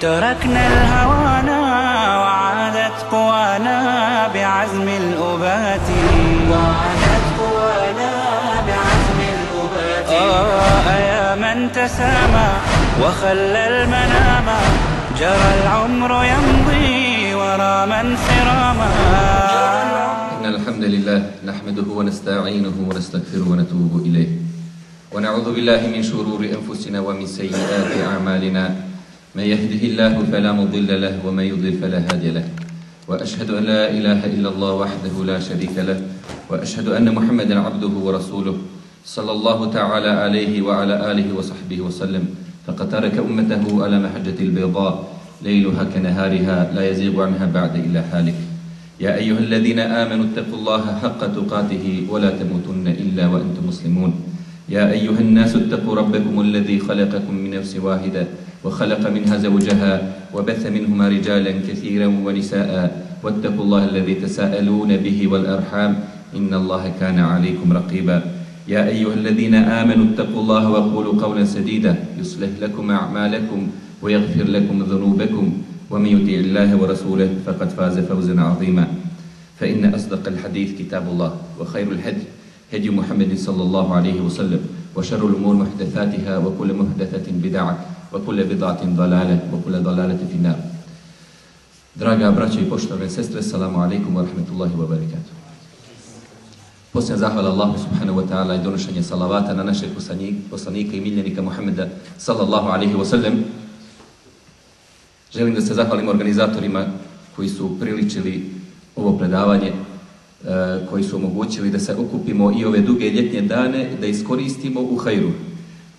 تركنا الهوانا وعادت قوانا بعزم الأبات. وعادت قوانا بعزم الأبات. آه يا من تسامى وخلى المنام. جرى العمر يمضي ورا من سراما. إن الحمد لله نحمده ونستعينه ونستغفره ونتوب إليه. ونعوذ بالله من شرور أنفسنا ومن سيئات أعمالنا. من يهده الله فلا مضل له ومن يضلل فلا هادي له. وأشهد أن لا إله إلا الله وحده لا شريك له. وأشهد أن محمدا عبده ورسوله صلى الله تعالى عليه وعلى آله وصحبه وسلم. فقد ترك أمته على محجة البيضاء ليلها كنهارها لا يزيغ عنها بعد إلا حالك يا أيها الذين آمنوا اتقوا الله حق تقاته ولا تموتن إلا وأنتم مسلمون. يا أيها الناس اتقوا ربكم الذي خلقكم من نفس واحدة وخلق منها زوجها وبث منهما رجالا كثيرا ونساء. واتقوا الله الذي تساءلون به والأرحام. إن الله كان عليكم رقيبا. يا أيها الذين آمنوا اتقوا الله وقولوا قولا سديدا. يصلح لكم أعمالكم ويغفر لكم ذنوبكم. ومن يطع الله ورسوله فقد فاز فوزا عظيما. فإن أصدق الحديث كتاب الله وخير الهدي هدي محمد صلى الله عليه وسلم. وشر الأمور محدثاتها وكل محدثة بدعة. wa kulle bid'atin dalale wa kulle dalale fi. Draga braće i poštovane sestre, salamu alejkum wa rahmetullahi ve barakatuh. Posljedna zahvala Allahu subhanahu wa ta'ala i donošenje salavata na našeg poslanika i miljenika Muhammeda sallallahu alaihi wa sallam. Želim da se zahvalim organizatorima koji su priličili ovo predavanje, eh, koji su omogućili da se okupimo i ove duge ljetnje dane, da iskoristimo u hajru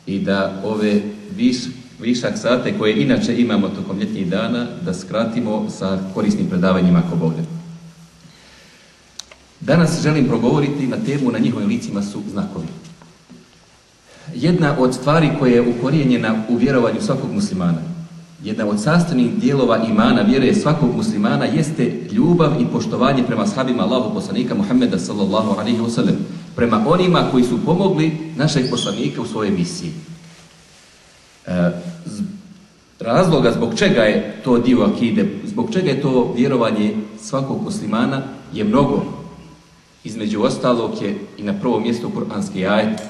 i da ove vis višak sate koje inače imamo tokom ljetnjih dana, da skratimo sa korisnim predavanjima ako Bog Danas želim progovoriti na temu na njihovim licima su znakovi. Jedna od stvari koja je ukorijenjena u vjerovanju svakog muslimana, jedna od sastavnih dijelova imana vjere svakog muslimana jeste ljubav i poštovanje prema sahabima Allahu poslanika Muhammeda sallallahu alaihi wasallam, prema onima koji su pomogli našeg poslanika u svojoj misiji. E, razloga zbog čega je to dio akide, zbog čega je to vjerovanje svakog muslimana je mnogo. Između ostalog je i na prvom mjestu kuranski ajet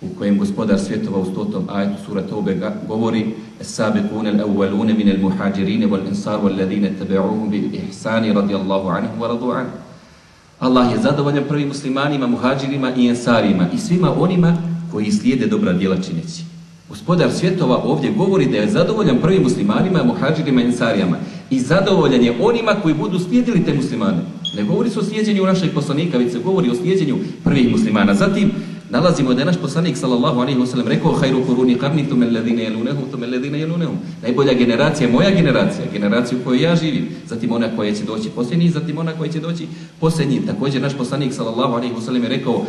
u kojem gospodar svjetova u stotom ajetu sura Tobe govori السابقون الأولون من المهاجرين والإنصار والذين تبعوهم بإحسان رضي الله عنهم ورضوا عنه Allah je zadovoljan prvim muslimanima, muhađirima i ensarima i svima onima koji slijede dobra djela čineći. Gospodar svjetova ovdje govori da je zadovoljan prvim muslimanima, muhađirima i ensarijama i zadovoljan je onima koji budu slijedili te muslimane. Ne govori se o slijedjenju našeg poslanika, već se govori o slijedjenju prvih muslimana. Zatim, nalazimo da je naš poslanik sallallahu alejhi ve sellem rekao khairu quruni qarni thumma alladhina yalunhum thumma alladhina yalunhum najbolja generacija je moja generacija generacija u kojoj ja živim zatim ona koja će doći posljednji zatim ona koja će doći posljednji također naš poslanik sallallahu alejhi ve sellem je rekao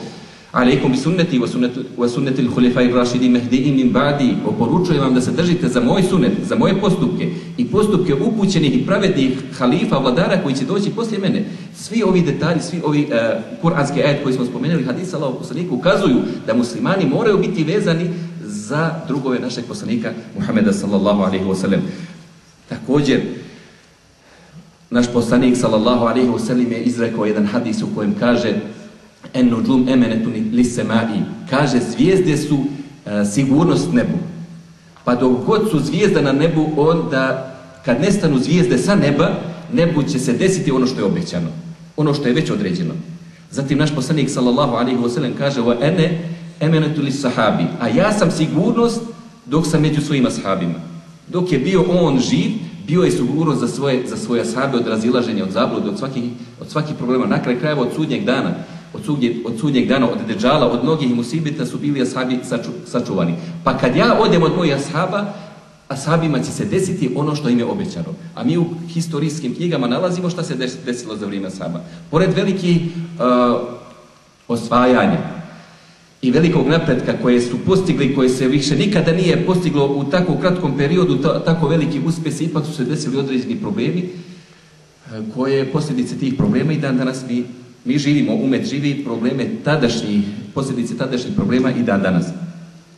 Alaikum bi sunneti wa sunneti al-khulafai ar-rashidin mahdiin min ba'di. Oporučujem vam da se držite za moj sunnet, za moje postupke i postupke upućenih i pravednih halifa, vladara koji će doći poslije mene. Svi ovi detalji, svi ovi uh, kuranski ajet koji smo spomenuli, hadis Allahov poslanika ukazuju da muslimani moraju biti vezani za drugove našeg poslanika Muhameda sallallahu alejhi ve sellem. Također naš poslanik sallallahu alejhi ve sellem je izrekao jedan hadis u kojem kaže en nujum emenetun lisemai. Kaže, zvijezde su uh, sigurnost nebu. Pa dok god su zvijezda na nebu, onda kad nestanu zvijezde sa neba, nebu će se desiti ono što je obećano. Ono što je već određeno. Zatim naš poslanik sallallahu alaihi wa sallam kaže wa ene emenetu li sahabi. A ja sam sigurnost dok sam među svojima sahabima. Dok je bio on živ, bio je sigurnost za svoje, za svoje sahabe od razilaženja, od zablude, od svakih, od svakih problema. Na kraju krajeva od sudnjeg dana od sudnjeg, dana, od deđala, od mnogih musibita su bili ashabi saču, sačuvani. Pa kad ja odem od mojih ashaba, ashabima će se desiti ono što im je obećano. A mi u historijskim knjigama nalazimo šta se des- desilo za vrijeme ashaba. Pored velikih osvajanja i velikog napretka koje su postigli, koje se više nikada nije postiglo u tako kratkom periodu, ta- tako veliki uspjesi, ipak su se desili određeni problemi koje je posljedice tih problema i dan danas mi, mi živimo, umet živi probleme tadašnjih, posljedice tadašnjih problema i dan danas.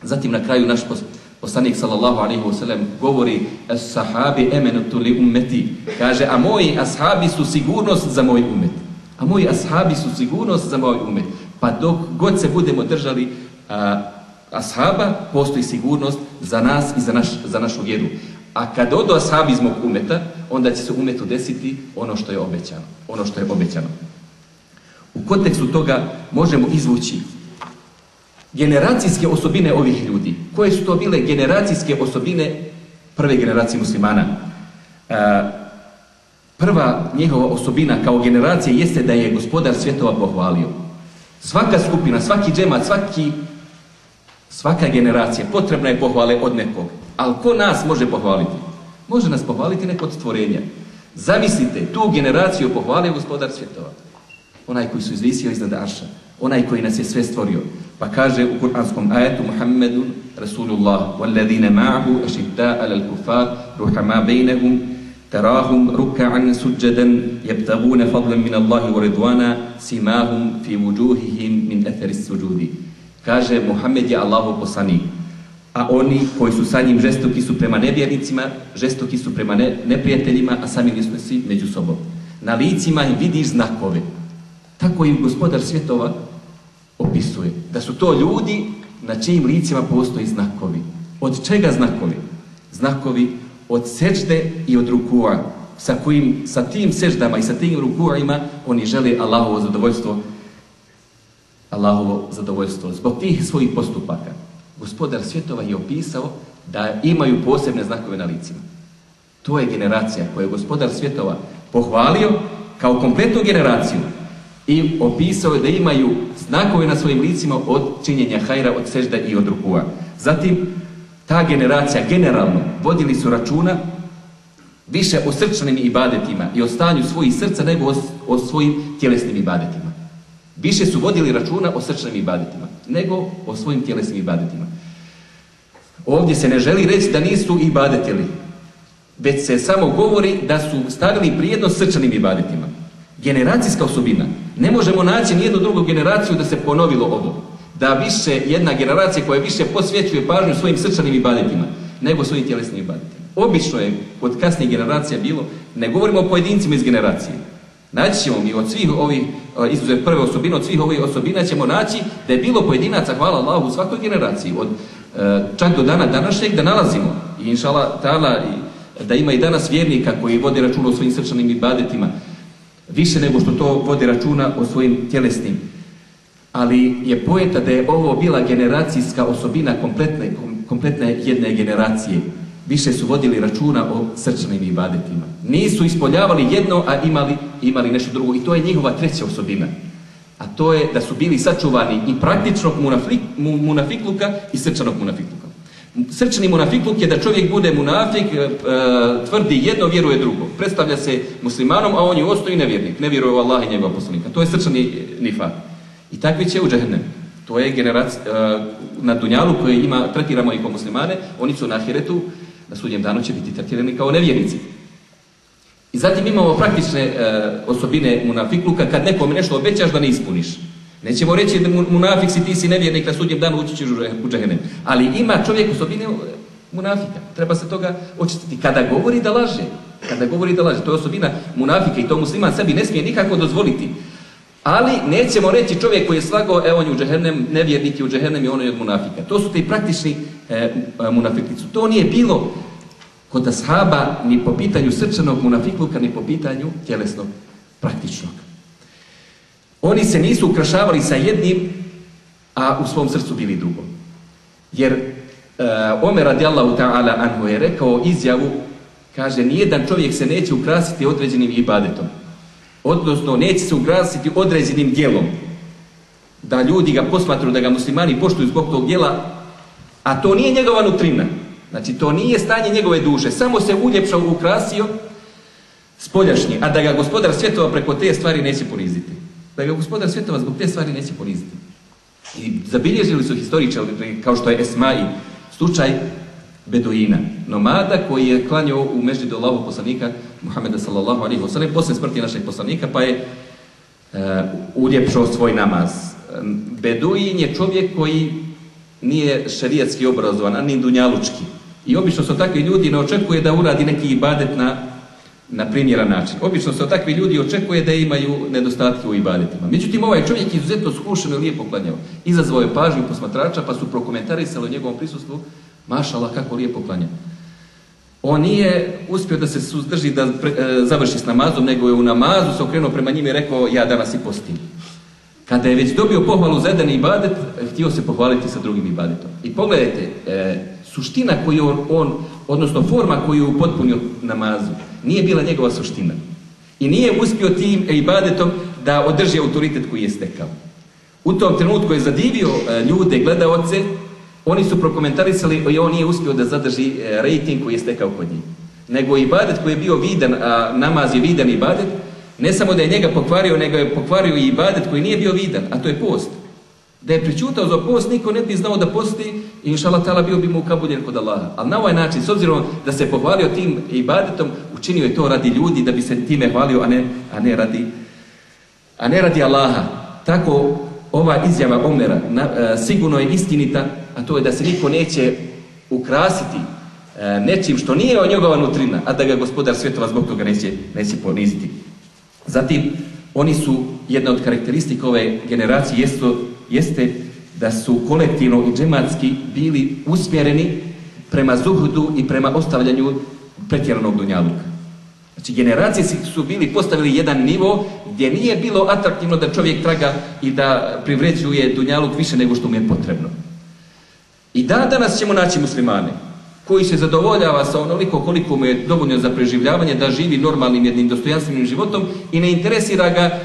Zatim na kraju naš pos- poslanik sallallahu alaihi wasallam govori sahabi emenutu li ummeti. Kaže, a moji ashabi su sigurnost za moj umet. A moji ashabi su sigurnost za moj umet. Pa dok god se budemo držali a, ashaba, postoji sigurnost za nas i za, naš, za našu vjeru. A kad odu ashabi iz mog umeta, onda će se umetu desiti ono što je obećano. Ono što je obećano. U kontekstu toga možemo izvući generacijske osobine ovih ljudi. Koje su to bile generacijske osobine prve generacije muslimana? E, prva njihova osobina kao generacija jeste da je gospodar svjetova pohvalio. Svaka skupina, svaki džemat, svaki, svaka generacija potrebna je pohvale od nekog. Ali ko nas može pohvaliti? Može nas pohvaliti neko od stvorenja. Zamislite, tu generaciju pohvalio gospodar svjetova Onaj koji su izvisio iznad Arša. Onaj koji nas je sve stvorio. Pa kaže u kuranskom ajetu Muhammedun Rasulullah والذين معه أشداء على الكفار رحماء بينهم تراهم ركعا سجدا يبتغون فضلا من الله ورضوانا سماهم في وجوههم من أثر السجود kaže Muhammed je Allahov poslanik a oni koji su sa njim žestoki su prema nevjernicima, žestoki su prema ne, neprijateljima, a sami su svi među sobom. Na licima im vidiš znakove. Tako im gospodar svjetova opisuje. Da su to ljudi na čijim licima postoji znakovi. Od čega znakovi? Znakovi od sežde i od rukua. Sa, kojim, sa tim seždama i sa tim rukuima oni žele Allahovo zadovoljstvo Allahovo zadovoljstvo. Zbog tih svojih postupaka gospodar svjetova je opisao da imaju posebne znakove na licima. To je generacija koju je gospodar svjetova pohvalio kao kompletnu generaciju i opisao je da imaju znakove na svojim licima od činjenja hajra, od sežda i od rukua. Zatim, ta generacija generalno vodili su računa više o srčanim ibadetima i o stanju svojih srca nego o, svojim tjelesnim ibadetima. Više su vodili računa o srčanim ibadetima nego o svojim tjelesnim ibadetima. Ovdje se ne želi reći da nisu ibadetili, već se samo govori da su stavili prijednost srčanim ibadetima. Generacijska osobina. Ne možemo naći nijednu drugu generaciju da se ponovilo ovo. Da više jedna generacija koja više posvećuje pažnju svojim srčanim ibadetima nego svojim tjelesnim ibadetima. Obično je kod kasnijih generacija bilo, ne govorimo o pojedincima iz generacije. Naći ćemo mi od svih ovih, izuzev prve osobine, od svih ovih osobina ćemo naći da je bilo pojedinaca, hvala Allahu, u svakoj generaciji. Od, čak do dana današnjeg da nalazimo. I inšala ta'ala, da ima i danas vjernika koji vode računa o svojim srčanim ibadetima. Više nego što to vode računa o svojim tjelesnim. Ali je pojeta da je ovo bila generacijska osobina kompletne, kompletne jedne generacije. Više su vodili računa o srčanim ibadetima. Nisu ispoljavali jedno, a imali, imali nešto drugo. I to je njihova treća osobina. A to je da su bili sačuvani i praktičnog munafik, munafikluka i srčanog munafikluka. Srčani munafikluk je da čovjek bude munafik, e, tvrdi jedno, vjeruje drugo. Predstavlja se muslimanom, a on je ostoji nevjernik. Ne vjeruje u Allah i njegova poslanika. To je srčani nifak. I takvi će u džahnem. To je generacija, e, na Dunjalu koje ima, tretiramo i kao muslimane, oni su na Ahiretu, na sudnjem danu će biti tretirani kao nevjernici. I zatim imamo praktične e, osobine munafikluka, kad nekome nešto obećaš da ne ispuniš. Nećemo reći da munafik si, ti si nevjernik, na sudnjem danu ući ćeš u džahenem. Ali ima čovjek osobine munafika. Treba se toga očistiti. Kada govori da laže, kada govori da laže, to je osobina munafika i to musliman sebi ne smije nikako dozvoliti. Ali nećemo reći čovjek koji je slagao, evo on je u džahennem, nevjernik je u džahennem i ono je od munafika. To su ti praktični e, munafiklicu. To nije bilo kod ashaba ni po pitanju srčanog munafikluka, ni po pitanju tjelesnog praktičnog. Oni se nisu ukrašavali sa jednim, a u svom srcu bili drugo. Jer uh, Omer radijallahu ta'ala anhu je rekao izjavu, kaže, nijedan čovjek se neće ukrasiti određenim ibadetom. Odnosno, neće se ukrasiti određenim djelom. Da ljudi ga posmatru, da ga muslimani poštuju zbog tog djela, a to nije njegova nutrina. Znači, to nije stanje njegove duše. Samo se uljepšao, ukrasio spoljašnji, a da ga gospodar svjetova preko te stvari neće poniziti. Da ga gospodar svjetova zbog te stvari neće poniziti. I zabilježili su historičari, kao što je Esmai, slučaj Beduina, nomada koji je klanjao u meždi Allahu poslanika Muhammeda sallallahu alaihi wa sallam, poslije smrti našeg poslanika, pa je uh, uljepšao svoj namaz. Beduin je čovjek koji nije šerijatski obrazovan, a ni dunjalučki. I obično su takvi ljudi ne očekuje da uradi neki ibadet na, na primjeran način. Obično se od takvi ljudi očekuje da imaju nedostatke u ibadetima. Međutim, ovaj čovjek je izuzetno skušeno i lijepo klanjao. Izazvao je pažnju posmatrača, pa su prokomentarisali o njegovom prisustvu Mašala, kako lijepo klanja. On nije uspio da se suzdrži da e, završi s namazom, nego je u namazu se okrenuo prema njima i rekao ja danas i postim. Kada je već dobio pohvalu za jedan ibadet, htio se pohvaliti sa drugim ibadetom. I pogledajte, e, suština koju on, on, odnosno forma koju je upotpunio namazu, nije bila njegova suština. I nije uspio tim ibadetom da održi autoritet koji je stekao. U tom trenutku je zadivio e, ljude, gledaoce, oni su prokomentarisali i on nije uspio da zadrži e, rejting koji je stekao kod njih. Nego ibadet koji je bio vidan, a namaz je vidan ibadet, ne samo da je njega pokvario, nego je pokvario i ibadet koji nije bio vidan, a to je post. Da je pričutao za post, niko ne bi znao da posti i tala bio bi mu ukabuljen kod Allaha. Ali na ovaj način, s obzirom da se pohvalio tim ibadetom, učinio je to radi ljudi da bi se time hvalio, a ne, a ne, radi, a ne radi Allaha. Tako ova izjava Omera na, a, sigurno je istinita, a to je da se niko neće ukrasiti a, nečim što nije o njegova nutrina, a da ga gospodar svjetova zbog toga neće, neće poniziti. Zatim, oni su, jedna od karakteristika ove generacije jeste, jeste da su kolektivno i džematski bili usmjereni prema zuhudu i prema ostavljanju pretjeranog dunjaluka. Znači, generacije su bili postavili jedan nivo gdje nije bilo atraktivno da čovjek traga i da privređuje dunjaluk više nego što mu je potrebno. I da danas ćemo naći muslimane koji se zadovoljava sa onoliko koliko mu je dovoljno za preživljavanje, da živi normalnim jednim dostojanstvenim životom i ne interesira ga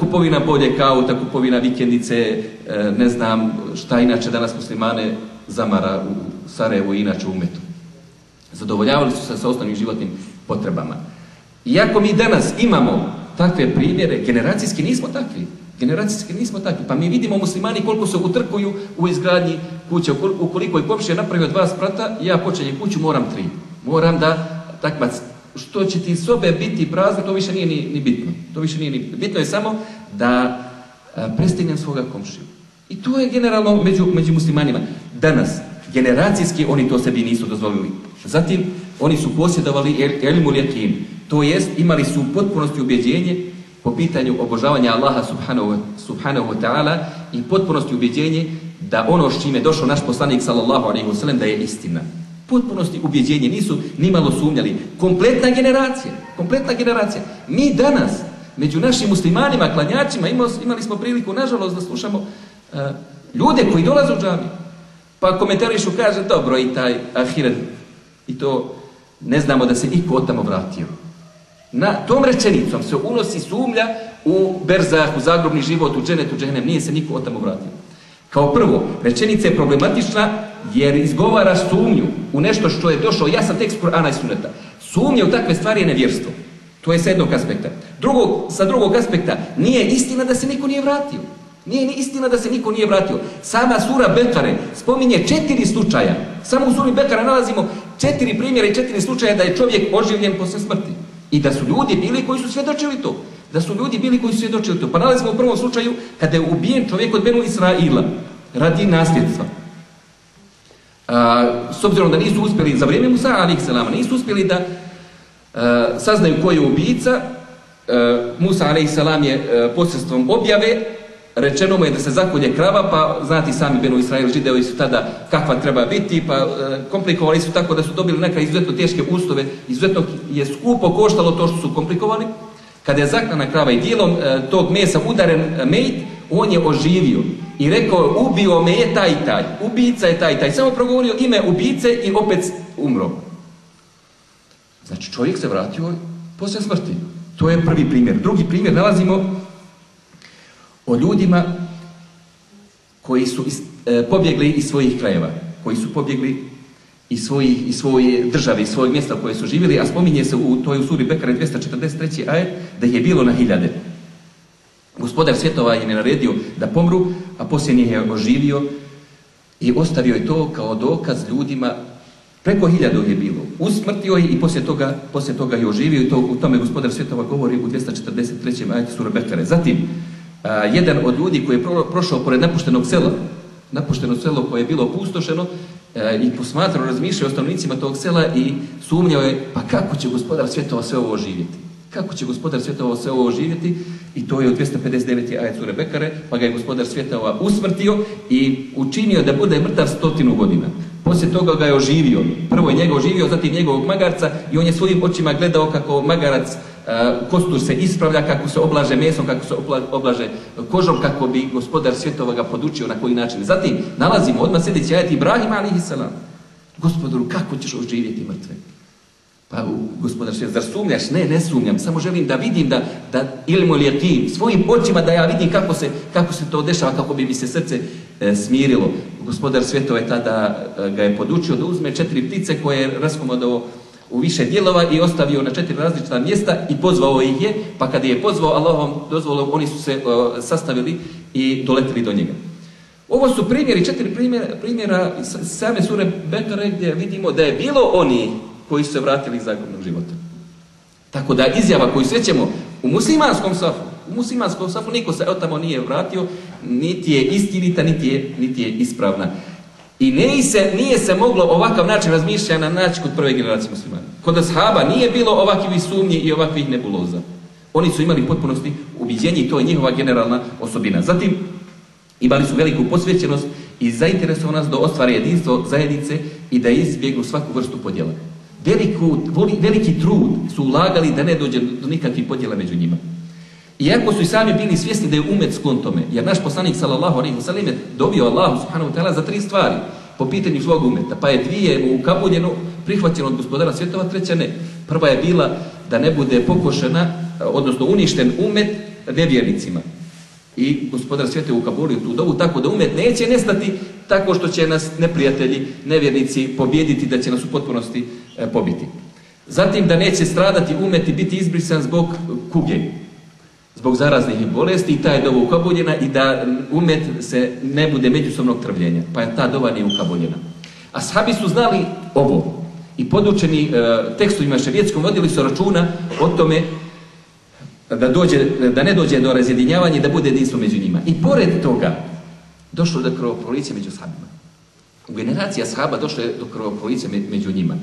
kupovina bolje kauta, kupovina vikendice, uh, ne znam šta inače danas muslimane zamara u Sarajevu i inače u Metu. Zadovoljavali su se sa osnovnim životnim potrebama. Iako mi danas imamo takve primjere, generacijski nismo takvi. Generacijski nismo takvi. Pa mi vidimo muslimani koliko se utrkuju u izgradnji kuće. Ukoliko je komšija napravio dva sprata, ja počinjem kuću, moram tri. Moram da takvac. Što će ti sobe biti prazne, to više nije ni, ni bitno. To više nije ni bitno. Bitno je samo da a, prestignem svoga komšiju. I to je generalno među, među muslimanima. Danas, generacijski, oni to sebi nisu dozvolili. Zatim, oni su posjedovali elmu ljekin. To jest, imali su u potpunosti ubjeđenje po pitanju obožavanja Allaha subhanahu, subhanahu wa ta'ala i potpunosti ubjeđenje da ono s čime je došao naš poslanik sallallahu alaihi wa sallam da je istina. Potpunosti ubjeđenje nisu nimalo sumnjali. Kompletna generacija, kompletna generacija. Mi danas, među našim muslimanima, klanjačima, imali smo priliku, nažalost, da slušamo uh, ljude koji dolaze u džami. Pa komentarišu, kaže, dobro, i taj ahiret, i to ne znamo da se iko tamo vratio. Na tom rečenicom se unosi sumlja u berzah, u zagrobni život, u dženet, u nije se niko tamo vratio. Kao prvo, rečenica je problematična jer izgovara sumnju u nešto što je došao jasan tekst Kur'ana i Sunneta. Sumnja u takve stvari je nevjerstvo. To je sa jednog aspekta. Drugog, sa drugog aspekta, nije istina da se niko nije vratio. Nije ni istina da se niko nije vratio. Sama sura Bekare spominje četiri slučaja. Samo u suri Bekara nalazimo četiri primjera i četiri slučaja da je čovjek oživljen posle smrti. I da su ljudi bili koji su svjedočili to. Da su ljudi bili koji su svjedočili to. Pa nalazimo u prvom slučaju kada je ubijen čovjek od Benu Israila radi nasljedstva. A, s obzirom da nisu uspjeli za vrijeme Musa selama, nisu uspjeli da a, saznaju ko je ubica, a, Musa selam je posredstvom objave rečeno mu je da se zakolje krava, pa znati sami Benu Israel žideovi su tada kakva treba biti, pa komplikovali su tako da su dobili neka izuzetno teške ustove, izuzetno je skupo koštalo to što su komplikovali. Kada je zaklana krava i dijelom tog mesa udaren mejt, on je oživio i rekao ubio me je taj i taj, ubica je taj i taj, samo progovorio ime ubice i opet umro. Znači čovjek se vratio poslije smrti. To je prvi primjer. Drugi primjer nalazimo o ljudima koji su iz, e, pobjegli iz svojih krajeva, koji su pobjegli i svojih i svoje države i svojeg mjesta u kojoj su živjeli, a spominje se u toj u suri Bekare 243. ajet da je bilo na hiljade. Gospodar svjetova je naredio da pomru, a poslije njih je oživio i ostavio je to kao dokaz ljudima Preko hiljadu je bilo. Usmrtio je i poslije toga, je oživio i to, u tome gospodar svjetova govori u 243. ajeti sura Bekare. Zatim, jedan od ljudi koji je pro, prošao pored napuštenog sela, napušteno selo koje je bilo opustošeno a, i posmatrao, razmišljao o stanovnicima tog sela i sumnjao je, pa kako će gospodar svjetova sve ovo oživjeti? Kako će gospodar svjetova sve ovo oživjeti? I to je u 259. ajet sure Bekare, pa ga je gospodar svjetova usmrtio i učinio da bude mrtav stotinu godina. Poslije toga ga je oživio. Prvo je njega oživio, zatim njegovog magarca i on je svojim očima gledao kako magarac uh, kostur se ispravlja, kako se oblaže mesom, kako se oblaže kožom, kako bi gospodar svjetova ga podučio na koji način. Zatim nalazimo odmah sljedeći ajet Ibrahim a.s. Gospodaru, kako ćeš oživjeti mrtve? Pa gospodar sve, zar sumnjaš? Ne, ne sumnjam, samo želim da vidim da, da ili moj lijetim, svojim očima da ja vidim kako se, kako se to dešava, kako bi mi se srce e, smirilo. Gospodar svjetova je tada e, ga je podučio da uzme četiri ptice koje je raskomodao u više dijelova i ostavio na četiri različita mjesta i pozvao ih je, pa kada je pozvao Allahom dozvolom, oni su se e, sastavili i doletili do njega. Ovo su primjeri, četiri primjera, primjera same sure Bekare gdje vidimo da je bilo oni koji su se vratili iz zakonnog života. Tako da izjava koju svećemo u muslimanskom safu, u muslimanskom safu niko se od tamo nije vratio, niti je istinita, niti je, niti je ispravna. I nije se, nije se moglo ovakav način razmišljanja naći kod prve generacije muslimana. Kod ashaba nije bilo ovakvih sumnji i ovakvih nebuloza. Oni su imali potpunosti ubiđenje i to je njihova generalna osobina. Zatim, imali su veliku posvećenost i zainteresovanost da ostvare jedinstvo zajednice i da izbjegnu svaku vrstu podjela veliku, veliki trud su ulagali da ne dođe do nikakvih podjela među njima. Iako su i sami bili svjesni da je umet sklon tome, jer naš poslanik sallallahu alaihi wa sallam je dobio Allahu subhanahu wa ta'ala za tri stvari po pitanju svog umeta, pa je dvije u kabuljenu prihvaćeno od gospodara svjetova, treća ne. Prva je bila da ne bude pokošena, odnosno uništen umet nevjernicima. I gospodar svijete ukabulio tu dovu tako da umet neće nestati tako što će nas neprijatelji, nevjernici pobijediti, da će nas u potpunosti pobiti. Zatim da neće stradati umet i biti izbrisan zbog kuge, zbog zaraznih bolesti i ta je dova ukabuljena i da umet se ne bude međusobnog trvljenja, pa je ta dova nije ukabuljena. A sahabi su znali ovo i podučeni e, tekstovima ševjetskom vodili su računa o tome da, dođe, da ne dođe do razjedinjavanja i da bude jedinstvo među njima. I pored toga, došlo do krvoprolice među sahabima. U generacija sahaba došlo je do krvoprolice među njima.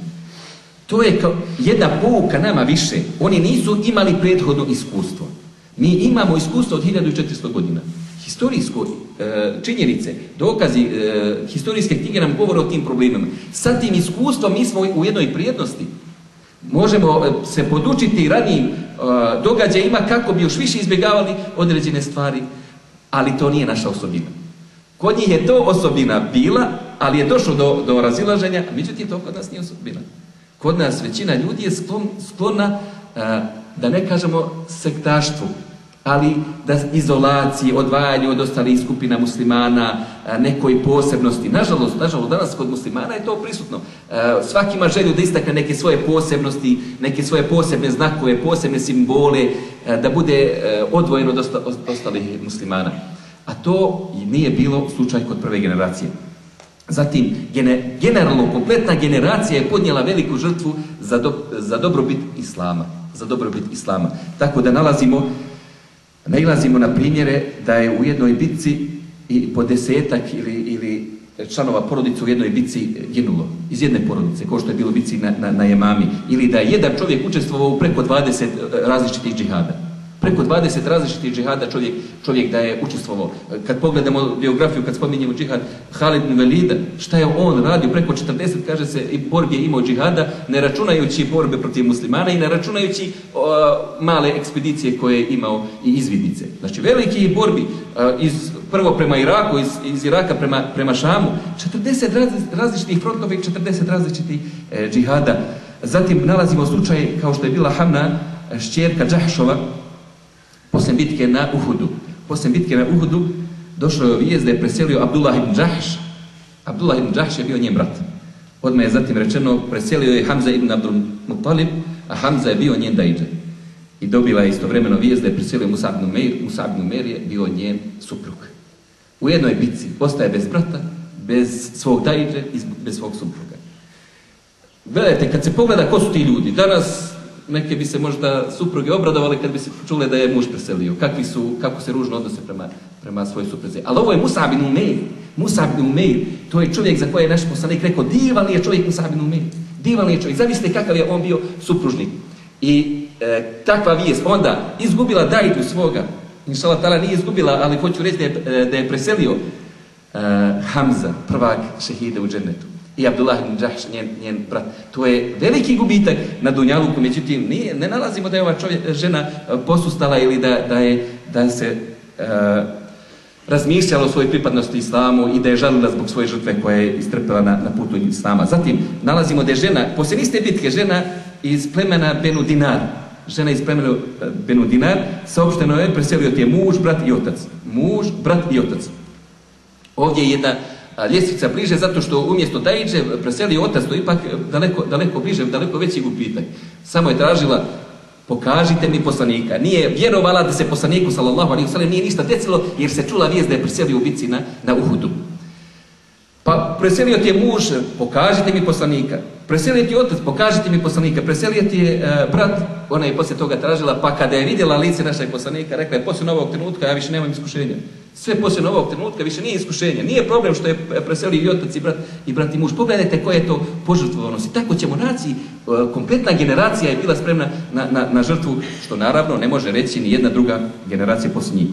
To je kao jedna pouka nama više. Oni nisu imali prethodno iskustvo. Mi imamo iskustvo od 1400 godina. Historijsko e, činjenice, dokazi, e, historijske knjige nam govore o tim problemima. Sa tim iskustvom mi smo u jednoj prijednosti. Možemo e, se podučiti ranijim događajima kako bi još više izbjegavali određene stvari, ali to nije naša osobina. Kod njih je to osobina bila, ali je došlo do, do razilaženja, međutim to kod nas nije osobina. Kod nas većina ljudi je sklon, sklona, da ne kažemo sektaštvu, ali da izolaciji, odvajanju od ostalih skupina muslimana, nekoj posebnosti. Nažalost, nažalost, danas kod muslimana je to prisutno. Svaki ima želju da istakne neke svoje posebnosti, neke svoje posebne znakove, posebne simbole, da bude a, odvojeno od ostalih muslimana a to nije bilo slučaj kod prve generacije. Zatim, gene, generalno, kompletna generacija je podnijela veliku žrtvu za, do, za dobrobit Islama. Za dobrobit Islama. Tako da nalazimo, nailazimo na primjere da je u jednoj bitci i po desetak ili, ili članova porodice u jednoj bitci ginulo. Iz jedne porodice, kao što je bilo bitci na, na, na Jemami. Ili da je jedan čovjek učestvovao u preko 20 različitih džihada preko 20 različitih džihada čovjek, čovjek da je učestvovao. Kad pogledamo biografiju, kad spominjemo džihad Halid Velida, šta je on radio preko 40, kaže se, i borbi je imao džihada, ne računajući borbe protiv muslimana i ne računajući o, male ekspedicije koje je imao i izvidnice. Znači, veliki borbi o, iz, prvo prema Iraku, iz, iz Iraka prema, prema Šamu, 40 različitih frontova i 40 različitih e, džihada. Zatim nalazimo slučaj kao što je bila Hamna, šćerka Džahšova, Poslije bitke na Uhudu, poslije bitke na Uhudu, došao je vijest da je preselio Abdullah ibn Džahš. Abdullah ibn Džahš je bio njen brat. Odmah je zatim rečeno, preselio je Hamza ibn Abdul Muttalib, a Hamza je bio njen dajđe. I dobila je istovremeno vijest da je preselio Musab ibn Umeir, Musab ibn Umeir je bio njen suprug. U jednoj bitci ostaje bez brata, bez svog dajđe i bez svog supruga. Gledajte, kad se pogleda ko su ti ljudi, danas neke bi se možda supruge obradovali kad bi se čule da je muž preselio, kakvi su, kako se ružno odnose prema, prema svojoj supruzi. Ali ovo je Musab ibn Umeir, Musab ibn Umeir, to je čovjek za koje je naš poslanik rekao, divan je čovjek Musab ibn Umeir, divan je čovjek, zamislite kakav je on bio supružnik. I e, takva vijest, onda izgubila dajdu svoga, inšala tala nije izgubila, ali hoću reći da je, da je preselio e, Hamza, prvak šehide u džennetu i Abdullah ibn Jahš, njen, njen brat. To je veliki gubitak na Dunjaluku, međutim, nije, ne nalazimo da je ova čovjek, žena posustala ili da, da, je, da se uh, razmišljala o svojoj pripadnosti islamu i da je žalila zbog svoje žrtve koje je istrpila na, na putu islama. Zatim, nalazimo da je žena, poslije niste bitke, žena iz plemena Benu Dinar, žena iz plemena Benu Dinar, saopšteno je, preselio ti je muž, brat i otac. Muž, brat i otac. Ovdje je jedna ljestvica bliže zato što umjesto da iđe preseli otac, to ipak daleko, daleko bliže, daleko veći gubitak. Samo je tražila pokažite mi poslanika. Nije vjerovala da se poslaniku sallallahu alejhi ve nije ništa desilo jer se čula vijest da je preselio u bici na, na Uhudu. Pa preselio ti je muž, pokažite mi poslanika. Preselio ti je otac, pokažite mi poslanika. Preselio ti je uh, brat, ona je poslije toga tražila, pa kada je vidjela lice našeg poslanika, rekla je, poslije novog trenutka ja više nemam iskušenja. Sve poslije novog trenutka više nije iskušenje. Nije problem što je preselio i otac i brat i brat i muž. Pogledajte koje je to požrtvovanost. I tako ćemo naći, uh, kompletna generacija je bila spremna na, na, na žrtvu, što naravno ne može reći ni jedna druga generacija poslije njih.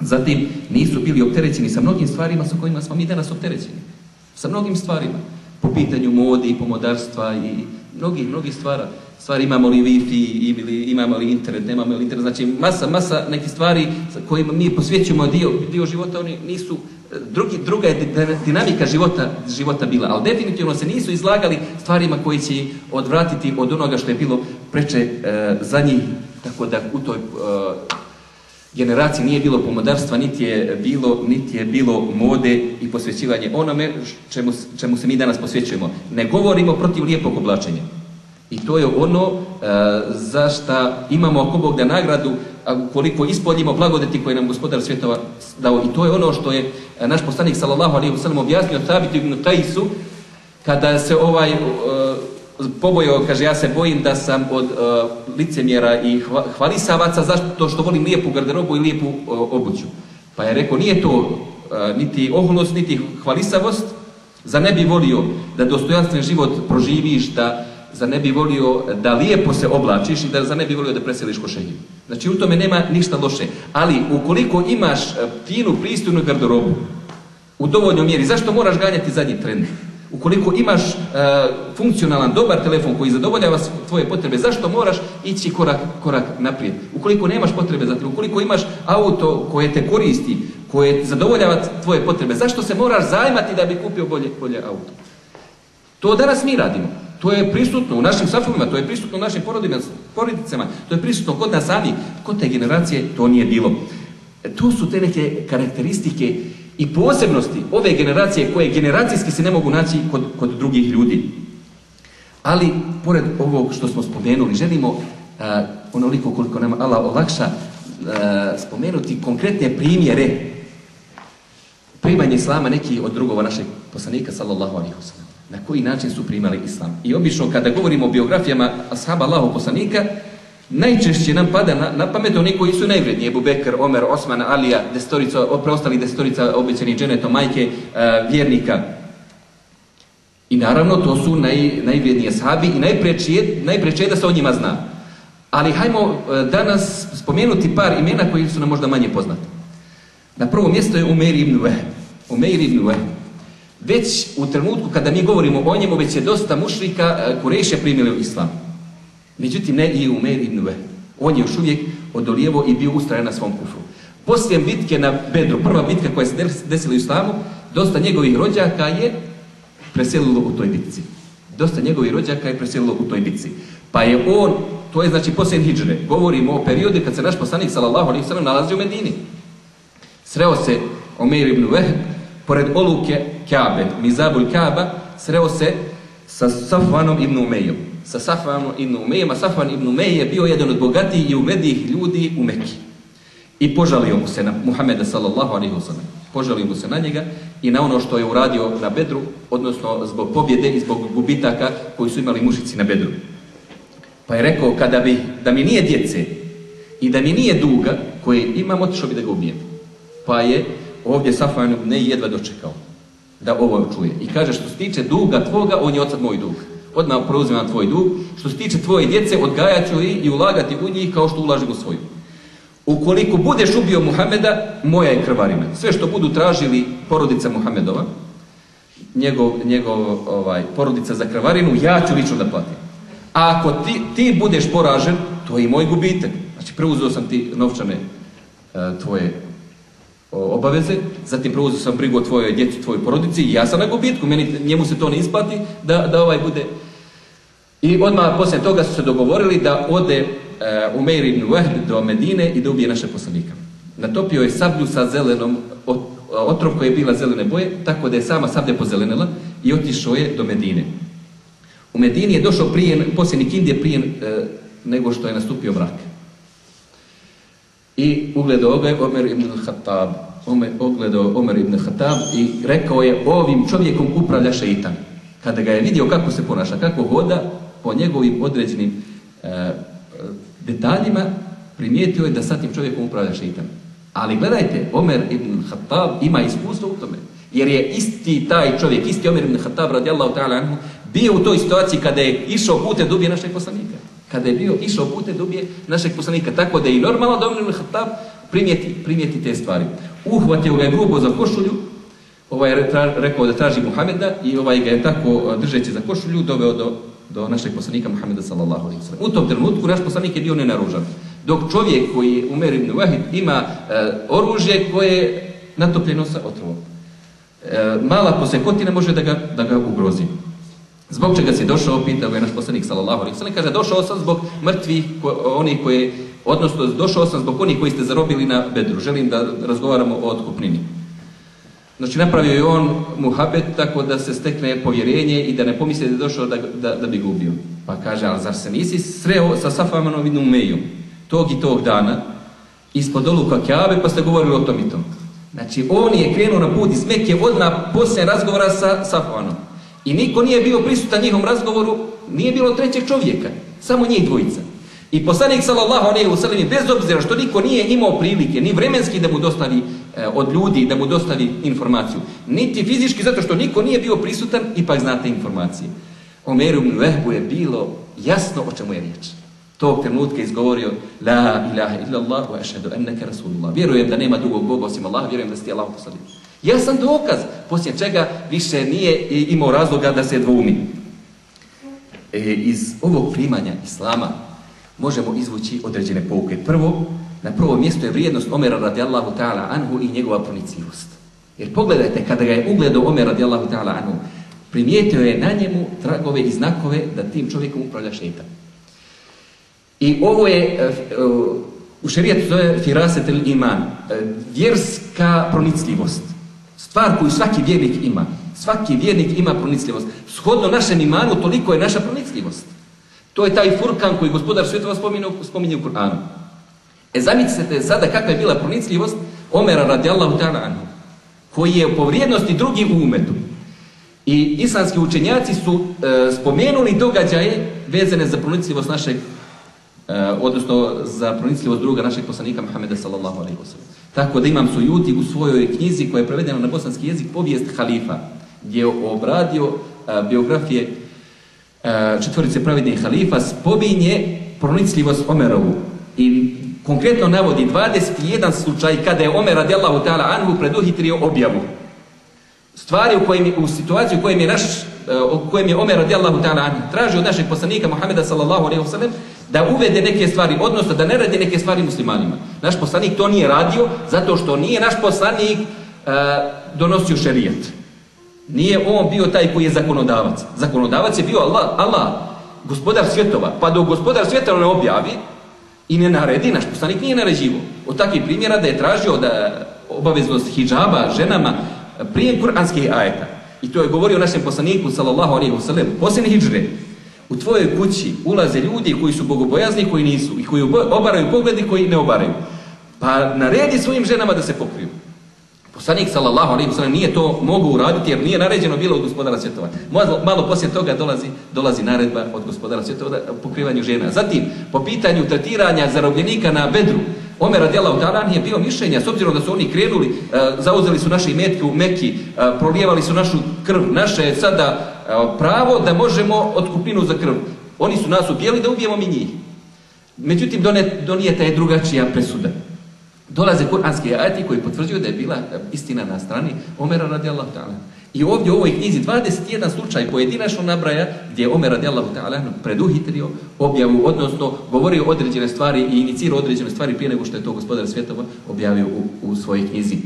Zatim nisu bili opterećeni sa mnogim stvarima sa kojima smo mi danas opterećeni. Sa mnogim stvarima. Po pitanju modi, pomodarstva i mnogih, mnogih stvara. Stvari imamo li wifi, ili imamo li internet, nemamo li internet. Znači masa, masa nekih stvari kojima mi posvećujemo dio, dio života, oni nisu, drugi, druga je dinamika života, života bila. Ali definitivno se nisu izlagali stvarima koji će odvratiti od onoga što je bilo preče e, za njih. Tako da u toj e, generaciji nije bilo pomodarstva, niti je bilo, niti je bilo mode i posvećivanje onome čemu, čemu se mi danas posvećujemo. Ne govorimo protiv lijepog oblačenja. I to je ono uh, za šta imamo ako Bog da nagradu, a koliko ispoljimo blagodeti koje nam gospodar svjetova dao. I to je ono što je naš poslanik sallallahu alejhi ve sellem objasnio Tabitu ibn Qaisu kada se ovaj uh, pobojao, kaže, ja se bojim da sam od uh, licemjera i hva, hvalisavaca zašto što volim lijepu garderobu i lijepu uh, obuću. Pa je rekao, nije to uh, niti oholost, niti hvalisavost, za ne bi volio da dostojanstven život proživiš, da za ne bi volio da lijepo se oblačiš i da za ne bi volio da preseliš košenje. Znači u tome nema ništa loše. Ali ukoliko imaš finu pristojnu garderobu u dovoljnoj mjeri, zašto moraš ganjati zadnji trend? Ukoliko imaš uh, funkcionalan, dobar telefon koji zadovoljava tvoje potrebe, zašto moraš ići korak, korak naprijed? Ukoliko nemaš potrebe za to, ukoliko imaš auto koje te koristi, koje zadovoljava tvoje potrebe, zašto se moraš zajmati da bi kupio bolje, bolje auto? To danas mi radimo. To je prisutno u našim safovima, to je prisutno u našim porodicama, to je prisutno kod nas sami. Kod te generacije to nije bilo. To su te neke karakteristike i posebnosti ove generacije koje generacijski se ne mogu naći kod, kod drugih ljudi. Ali, pored ovog što smo spomenuli, želimo uh, onoliko koliko nam Allah olakša uh, spomenuti konkretne primjere primanje islama neki od drugova našeg poslanika sallallahu alaihi Na koji način su primali islam. I obično kada govorimo o biografijama ashaba Allahov poslanika, Najčešće nam pada na, na pamet oni koji su najvredniji, Ebu Bekr, Omer, Osman, Alija, destorica, preostali destorica obećani dženeto, majke, uh, vjernika. I naravno to su naj, najvrednije sahabi i najpreče da se o njima zna. Ali hajmo uh, danas spomenuti par imena koji su nam možda manje poznati. Na prvo mjesto je Umeir ibn Wahb. Umeir ibn Wahb. Već u trenutku kada mi govorimo o njemu, već je dosta mušrika uh, Kurejše primili u islamu. Međutim, ne i Umer ibn Ve. On je još uvijek odolijevo i bio ustrajan na svom kufru. Poslije bitke na Bedru, prva bitka koja se desila u islamu, dosta njegovih rođaka je preselilo u toj bitci. Dosta njegovih rođaka je preselilo u toj bitci. Pa je on, to je znači poslije hijđre, govorimo o periodu kad se naš poslanik sallallahu alaihi sallam nalazi u Medini. Sreo se Omer ibn Wehb, pored oluke Kabe, Mizabul Kaaba, sreo se sa Safvanom ibn Umejom. Sa Safvanom ibn Umejom, a Safvan ibn Umej je bio jedan od bogatijih i ugledijih ljudi u Mekki. I požalio mu se na Muhameda sallallahu alaihi wasallam. Požalio mu se na njega i na ono što je uradio na Bedru, odnosno zbog pobjede i zbog gubitaka koji su imali mušici na Bedru. Pa je rekao, kada bi, da mi nije djece i da mi nije duga koje imam, otišao bi da ga ubijem. Pa je ovdje Safvan ne jedva dočekao da ovo čuje. I kaže, što se tiče duga tvoga, on je odsad moj dug. Odmah preuzimam tvoj dug. Što se tiče tvoje djece, odgajat ću i ulagati u njih kao što ulažem u svoju. Ukoliko budeš ubio Muhameda, moja je krvarina. Sve što budu tražili porodica Muhamedova, njegov, njegov ovaj, porodica za krvarinu, ja ću lično da platim. A ako ti, ti budeš poražen, to je i moj gubitak. Znači, preuzeo sam ti novčane e, tvoje obaveze, zatim preuzeo sam brigu o tvojoj djeci, tvojoj porodici ja sam na gubitku, meni, njemu se to ne isplati da, da ovaj bude... I odmah poslije toga su se dogovorili da ode uh, Umeir ibn Wahb do Medine i da ubije naše poslanika. Natopio je sablju sa zelenom, otrov koja je bila zelene boje, tako da je sama sablja pozelenila i otišao je do Medine. U Medini je došao prije, posljednik Indije prije e, nego što je nastupio mrak. I ugledao ga je Omer ibn Khattab. Omer, ugledao Omer ibn Khattab i rekao je ovim čovjekom upravlja šeitan. Kada ga je vidio kako se ponaša, kako hoda, po njegovim određenim e, detaljima, primijetio je da sa tim čovjekom upravlja šeitan. Ali gledajte, Omer ibn Khattab ima iskustvo u tome. Jer je isti taj čovjek, isti Omer ibn Khattab radijallahu ta'ala anhu, bio u toj situaciji kada je išao putem dubije našeg poslanika. Kada je bio išao putem dubije našeg poslanika. Tako da je i normalno da Omer Khattab primijeti, primijeti te stvari. Uhvatio ga je grubo za košulju, ovaj je rekao da traži Muhameda i ovaj ga je tako držeći za košulju doveo do, do našeg poslanika Muhameda sallallahu alaihi. U tom trenutku naš poslanik je bio nenaružan. Dok čovjek koji je Umer ibn Wahid ima e, oružje koje je natopljeno sa otrovom. E, mala posekotina može da ga, da ga ugrozi. Zbog čega si došao, pitao je naš poslanik sallallahu alejhi ve kaže došao sam zbog mrtvih oni koji odnosno došao sam zbog onih koji ste zarobili na Bedru. Želim da razgovaramo o otkupnini. Znači napravio je on muhabet tako da se stekne povjerenje i da ne pomisli da je došao da, da, da bi ga ubio. Pa kaže, ali zar se nisi sreo sa Safamanom idnu Meju tog i tog dana ispod oluka Kjabe pa ste govorili o tom i tom. Znači on je krenuo na put iz Mekke odmah poslije razgovora sa Safamanom. I niko nije bio prisutan njihovom razgovoru, nije bilo trećeg čovjeka, samo njih dvojica. I poslanik sallallahu alejhi ve sellem bez obzira što niko nije imao prilike ni vremenski da mu dostavi e, od ljudi da mu dostavi informaciju, niti fizički zato što niko nije bio prisutan, ipak znate informacije. Omeru ibn Vehbu je bilo jasno o čemu je riječ. Tog trenutka izgovorio La ilaha illa Allah wa ashhadu annaka rasulullah. Vjerujem da nema drugog Boga osim Allaha, vjerujem da si ti Allah poslanik. Ja sam dokaz, poslije čega više nije imao razloga da se dvoumi. E, iz ovog primanja Islama možemo izvući određene pouke. Prvo, na prvo mjesto je vrijednost Omera radijallahu ta'ala anhu i njegova pronicljivost. Jer pogledajte, kada ga je ugledao Omer radijallahu ta'ala anhu, primijetio je na njemu tragove i znakove da tim čovjekom upravlja šeitan. I ovo je, e, e, u šerijetu zove firaset il iman, vjerska pronicljivost. Stvar koju svaki vjernik ima. Svaki vjernik ima pronicljivost. Shodno našem imanu, toliko je naša pronicljivost. To je taj furkan koji gospodar svjetova spominje, u Kur'anu. E zamislite sada kakva je bila pronicljivost Omera radijallahu ta'ala koji je po vrijednosti drugi u umetu. I islamski učenjaci su e, spomenuli događaje vezane za pronicljivost našeg odnosno za pronicljivost druga našeg poslanika Muhameda sallallahu sellem. Tako da imam Sujuti u svojoj knjizi koja je prevedena na bosanski jezik povijest halifa, gdje je obradio a, biografije a, četvorice pravednih halifa, spominje pronicljivost Omerovu i konkretno navodi 21 slučaj kada je Omer radijallahu ta'ala anhu preduhitrio objavu. Stvari u, kojim, u situaciji u kojem je naš u kojem je Omer radijallahu ta'ala anhu tražio od našeg poslanika Muhameda sallallahu alejhi ve sellem da uvede neke stvari, odnosno da ne radi neke stvari muslimanima. Naš poslanik to nije radio zato što nije naš poslanik uh, donosio šerijet. Nije on bio taj koji je zakonodavac. Zakonodavac je bio Allah, Allah, gospodar svjetova. Pa dok gospodar svjetova ne objavi i ne naredi, naš poslanik nije naređivo. Od takvih primjera da je tražio da obaveznost hijaba ženama prije kuranskih ajeta. i to je govorio našem poslaniku, sallallahu alaihi wasallam, posljednje hijđre, u tvojoj kući ulaze ljudi koji su bogobojazni koji nisu, i koji obaraju pogledi koji ne obaraju. Pa naredi svojim ženama da se pokriju. Poslanik sallallahu alejhi ve nije to mogao uraditi jer nije naređeno bilo od gospodara svjetova. Malo, poslije toga dolazi dolazi naredba od gospodara svjetova o pokrivanju žena. Zatim po pitanju tretiranja zarobljenika na Bedru Omer radijallahu ta'ala je bio mišljenja s obzirom da su oni krenuli, uh, zauzeli su naše imetke u Meki, uh, prolijevali su našu krv, naše sada pravo da možemo otkupinu za krv. Oni su nas ubijeli da ubijemo mi njih. Međutim, donijeta je drugačija presuda. Dolaze kuranski ajati koji potvrđuju da je bila istina na strani Omera radijallahu ta'ala. I ovdje u ovoj knjizi 21 slučaj pojedinačno nabraja gdje je Omer radijallahu ta'ala preduhitrio objavu, odnosno govorio određene stvari i inicirao određene stvari prije nego što je to gospodar svjetova objavio u, svojoj knjizi.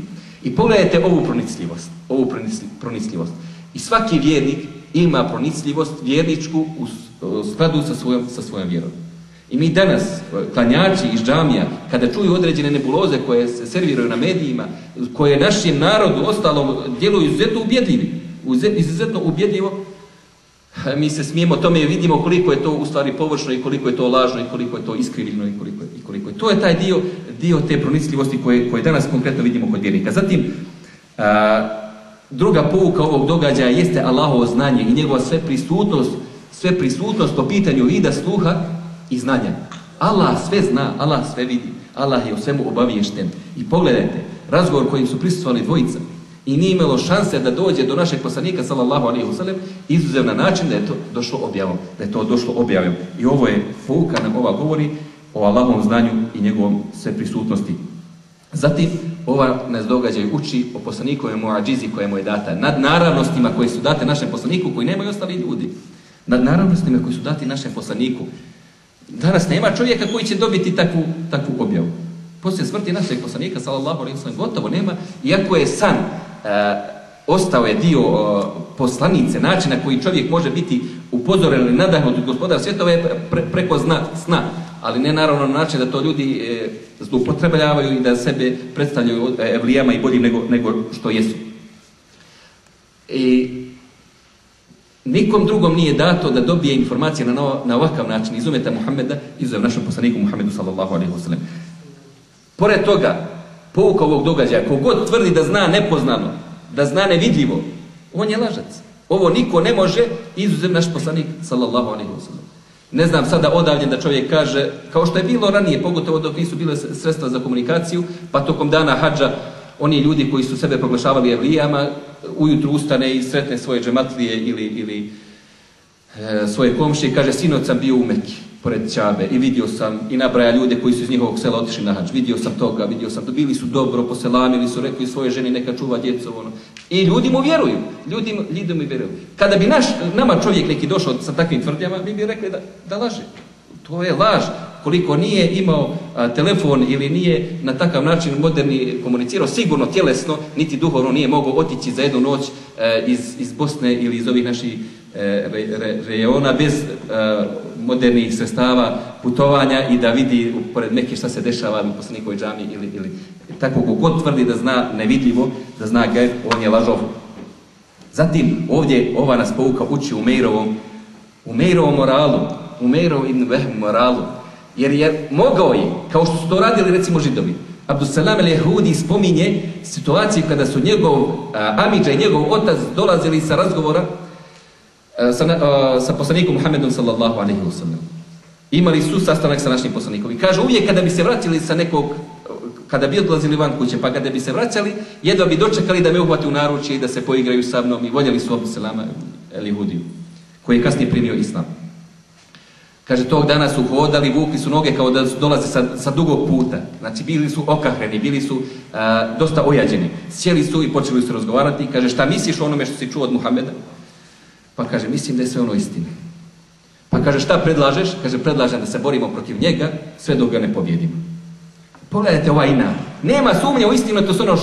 I pogledajte ovu pronicljivost, ovu pronicljivost. I svaki vjernik ima pronicljivost vjerničku u skladu sa svojom, sa svojom vjerom. I mi danas, klanjači iz džamija, kada čuju određene nebuloze koje se serviraju na medijima, koje našim narodu ostalo djeluju izuzetno ubjedljivi, izuzetno ubjedljivo, mi se smijemo tome i vidimo koliko je to u stvari površno i koliko je to lažno i koliko je to iskrivljeno i koliko je, i koliko je. To je taj dio, dio te pronicljivosti koje, koje danas konkretno vidimo kod vjernika. Zatim, a, druga pouka ovog događaja jeste Allahovo znanje i njegova sve prisutnost, sve prisutnost po pitanju vida sluha i znanja. Allah sve zna, Allah sve vidi, Allah je o svemu obaviješten. I pogledajte, razgovor kojim su prisustvovali dvojica i nije imalo šanse da dođe do našeg poslanika, sallallahu alaihi wasallam, izuzev na način da je to došlo objavom, da je to došlo objavom. I ovo je pouka nam ova govori o Allahovom znanju i njegovom sve prisutnosti. Zatim, ova nas događaj uči o poslanikove muadžizi koje mu je data, nad naravnostima koje su date našem poslaniku, koji nemaju ostali ljudi. Nad naravnostima koji su dati našem poslaniku, Danas nema čovjeka koji će dobiti takvu, takvu objavu. Poslije smrti našeg poslanika, sallallahu alaihi gotovo nema, iako je san, e, ostao je dio e, poslanice, načina koji čovjek može biti upozoren ili nadahnut od gospodara svjetova je pre, preko zna, sna. Ali ne naravno na način da to ljudi e, zloupotrebljavaju i da sebe predstavljaju e, evlijama i boljim nego, što jesu. I Nikom drugom nije dato da dobije informacije na, na ovakav način iz umeta Muhammeda, izuzev našem poslaniku Muhammedu sallallahu alaihi wa sallam. Pored toga, pouka ovog događaja, kogod tvrdi da zna nepoznano, da zna nevidljivo, on je lažac. Ovo niko ne može izuzev naš poslanik sallallahu alaihi wa sallam. Ne znam sada odavljen da čovjek kaže, kao što je bilo ranije, pogotovo dok nisu bile sredstva za komunikaciju, pa tokom dana hađa, oni ljudi koji su sebe proglašavali evlijama, ujutru ustane i sretne svoje džematlije ili, ili e, svoje komšije kaže, sinoć sam bio u Meki, pored Čabe, i vidio sam, i nabraja ljude koji su iz njihovog sela otišli na hađ, vidio sam toga, vidio sam to, bili su dobro, poselamili su, rekli svoje ženi neka čuva djecu, ono. I ljudi mu vjeruju, ljudi, ljudi mu vjeruju. Kada bi naš, nama čovjek neki došao sa takvim tvrdnjama, mi bi rekli da, da laže. To je laž koliko nije imao a, telefon ili nije na takav način moderni komunicirao, sigurno tjelesno, niti duhovno nije mogao otići za jednu noć e, iz, iz Bosne ili iz ovih naših rejona bez e, modernih sredstava putovanja i da vidi pored neke šta se dešava u poslanikovoj džami ili, ili tako kogod tvrdi da zna nevidljivo, da zna gajb, on je lažov. Zatim ovdje ova nas pouka uči u Meirovom, u Meirovom moralu, u Meirovom ibn Vehm moralu, Jer je mogao je, kao što su to radili recimo židovi. Abdusalam el-Jehudi spominje situaciju kada su njegov Amidža i njegov otac dolazili sa razgovora sa, sa poslanikom Muhammedom sallallahu alaihi wa sallam. Imali su sastanak sa našim poslanikom. I kaže, uvijek kada bi se vraćali sa nekog, kada bi odlazili van kuće, pa kada bi se vraćali, jedva bi dočekali da me uhvati u naručje i da se poigraju sa mnom i voljeli su Abdusalama el-Jehudiju, koji je kasnije primio islam. Kaže, tog dana su hodali, vukli su noge kao da dolaze sa, sa dugog puta. Znači, bili su okahreni, bili su dosta ojađeni. Sjeli su i počeli su razgovarati. Kaže, šta misliš o onome što si čuo od Muhameda? Pa kaže, mislim da je sve ono istine. Pa kaže, šta predlažeš? Kaže, predlažem da se borimo protiv njega, sve dok ga ne pobjedimo. Pogledajte ovaj ina. Nema sumnje u istinu, to je ono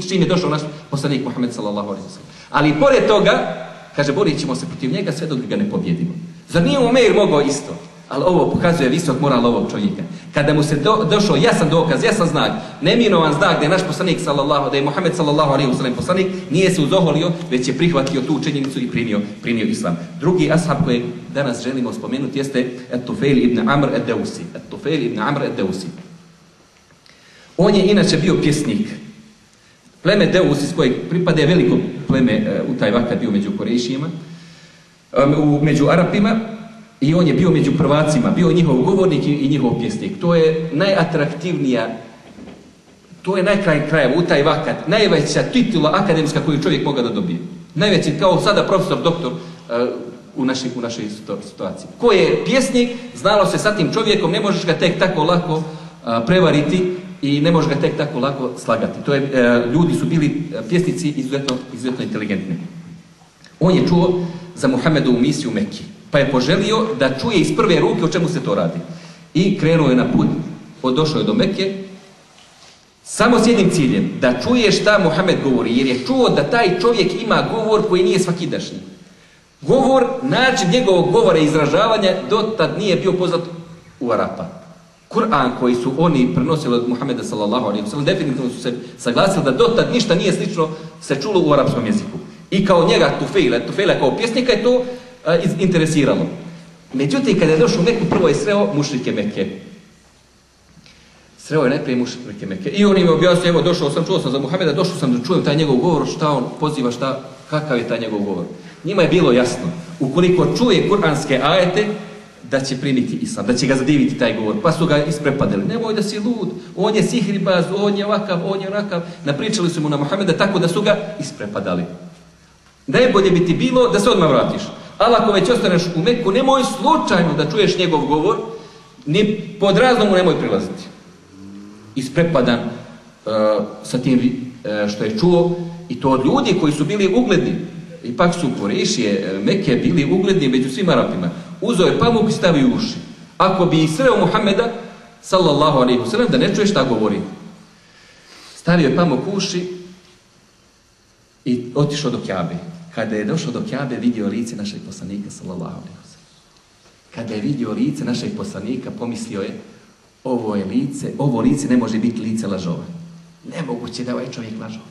s čim je došao naš poslanik Muhammed sallallahu alaihi. Ali pored toga, kaže, borit ćemo se protiv njega sve dok ga ne pobjedimo. Zar nije Umeir mogao isto? Ali ovo pokazuje visok moral ovog čovjeka. Kada mu se do, došao jasan dokaz, jasan znak, neminovan znak da je naš poslanik sallallahu, da je Muhammed sallallahu alejhi ve sellem poslanik, nije se uzoholio, već je prihvatio tu činjenicu i primio, primio islam. Drugi ashab koji danas želimo spomenuti jeste Et-Tufail ibn Amr ad-Dawsi. Et-Tufail ibn Amr ad-Dawsi. On je inače bio pjesnik. Pleme Deus iz kojeg pripade veliko pleme e, u taj vakat bio među Korejšijima, među Arapima, i on je bio među prvacima, bio njihov govornik i, njihov pjesnik. To je najatraktivnija, to je najkraj krajeva u taj vakat, najveća titula akademska koju čovjek moga da dobije. Najveći, kao sada profesor, doktor, uh, u našoj, situaciji. Ko je pjesnik, znalo se sa tim čovjekom, ne možeš ga tek tako lako uh, prevariti i ne možeš ga tek tako lako slagati. To je, uh, ljudi su bili pjesnici izuzetno, izuzetno inteligentni. On je čuo za Muhammedovu misiju u Mekiji pa je poželio da čuje iz prve ruke o čemu se to radi. I krenuo je na put, došao je do Mekke, samo s jednim ciljem, da čuje šta Muhammed govori, jer je čuo da taj čovjek ima govor koji nije svakidašnji. Govor, način njegovog govora i izražavanja do tad nije bio poznat u Arapa. Kur'an koji su oni prenosili od Muhammeda sallallahu alaihi wa sallam, definitivno su se saglasili da do tad ništa nije slično se čulo u arapskom jeziku. I kao njega Tufejla, Tufejla kao pjesnika je to a, interesiralo. Međutim, kada je došao u Meku, prvo je sreo mušrike Meke. Sreo je najprije mušrike Meke. I on im je objasnio, evo, došao sam, čuo sam za Muhameda, došao sam da čujem taj njegov govor, šta on poziva, šta, kakav je taj njegov govor. Njima je bilo jasno, ukoliko čuje kuranske ajete, da će primiti islam, da će ga zadiviti taj govor. Pa su ga isprepadali. Nemoj da si lud, on je sihribaz, on je ovakav, on je onakav. Napričali su mu na Muhameda tako da su ga isprepadali. Najbolje bi ti bilo da se odmah vratiš. Ali ako već ostaneš u Meku, nemoj slučajno da čuješ njegov govor, ni pod razlomu nemoj prilaziti. Isprepadan uh, sa tim uh, što je čuo, i to od ljudi koji su bili ugledni, ipak su Korešije, Meke bili ugledni među svim Arapima, uzeo je pamuk i stavio uši. Ako bi sreo Muhammeda, sallallahu alaihi wa sallam, da ne čuje šta govori. Stavio je pamuk uši i otišao do Kjabe. Kada je došao do Kjabe, vidio lice našeg poslanika, sallallahu alaihi wa sallam. Kada je vidio lice našeg poslanika, pomislio je, ovo je lice, ovo lice ne može biti lice lažova. Nemoguće da ovaj čovjek lažov.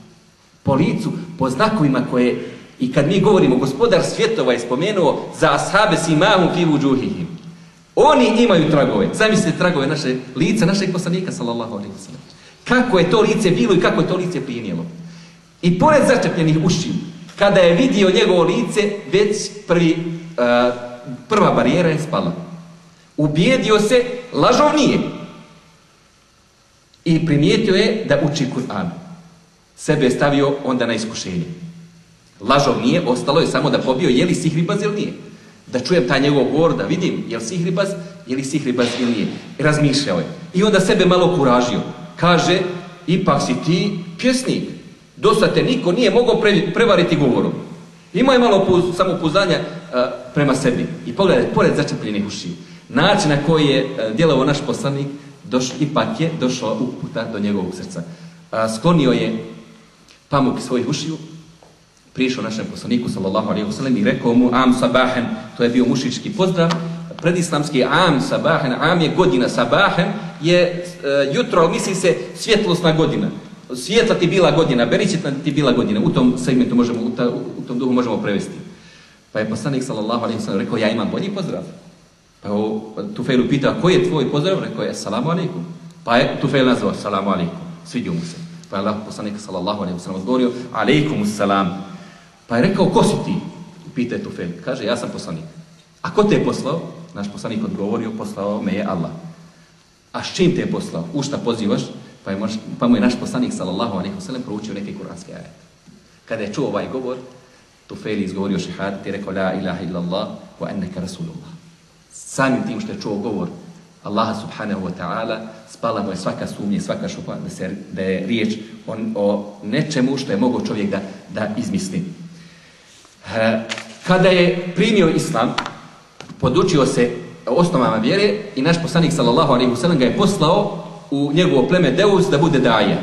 Po licu, po znakovima koje, i kad mi govorimo, gospodar svjetova je spomenuo za ashabe si imahum fi vuđuhihim. Oni imaju tragove. Zamislite tragove naše lice, našeg poslanika, sallallahu alaihi sallam. Kako je to lice bilo i kako je to lice plinjelo. I pored začepljenih ušiju, kada je vidio njegovo lice, već prvi, uh, prva barijera je spala. Ubijedio se, lažov nije. I primijetio je da uči Kur'an. Sebe je stavio onda na iskušenje. Lažov nije, ostalo je samo da pobio je li sihribaz ili nije. Da čujem taj njegov govor, da vidim je li sihribaz, je li sihribaz ili nije. Razmišljao je. I onda sebe malo kuražio. Kaže, ipak si ti pjesnik. Dosta te niko nije mogao pre, prevariti govorom. Imao je malo puz, samopouzdanja uh, prema sebi. I pogledaj, pored začepljenih ušiju, način na koji je uh, djelovao naš poslanik, doš, ipak je došao uputa do njegovog srca. Sklonio je pamuk svojih ušiju, prišao našem poslaniku, sallallahu alaihi wa sallam, i rekao mu, am sabahen, to je bio mušički pozdrav, predislamski am sabahen, am je godina, sabahen je uh, jutro, ali misli se svjetlosna godina svijetla ti bila godina, beričetna ti bila godina. U tom segmentu možemo, u, ta, u tom duhu možemo prevesti. Pa je poslanik sallallahu alejhi ve sellem rekao ja imam bolji pozdrav. Pa o Tufailu pitao koji je tvoj pozdrav? Rekao je assalamu alejkum. Pa je Tufail nazvao assalamu alejkum. Svidio mu se. Pa je Allah poslanik sallallahu alejhi ve sellem odgovorio alejkum assalam. Pa je rekao ko si ti? Pita je Tufail. Kaže ja sam poslanik. A ko te je poslao? Naš poslanik odgovorio poslao me je Allah. A s čim te je poslao? U šta pozivaš? Pa, je mož, pa mu je naš poslanik sallallahu alejhi ve sellem proučio neke kuranske ajete. Kada je čuo ovaj govor, Tufeli izgovorio šehadet i rekao la ilaha illallah wa annaka rasulullah. Samim tim što je čuo govor Allaha subhanahu wa ta'ala, spala mu je svaka sumnje, svaka šupa da, se, da je riječ o, o nečemu što je mogo čovjek da, da izmisli. Kada je primio islam, podučio se osnovama vjere i naš poslanik sallallahu alejhi ve sellem ga je poslao u njegovo pleme Deus da bude daja.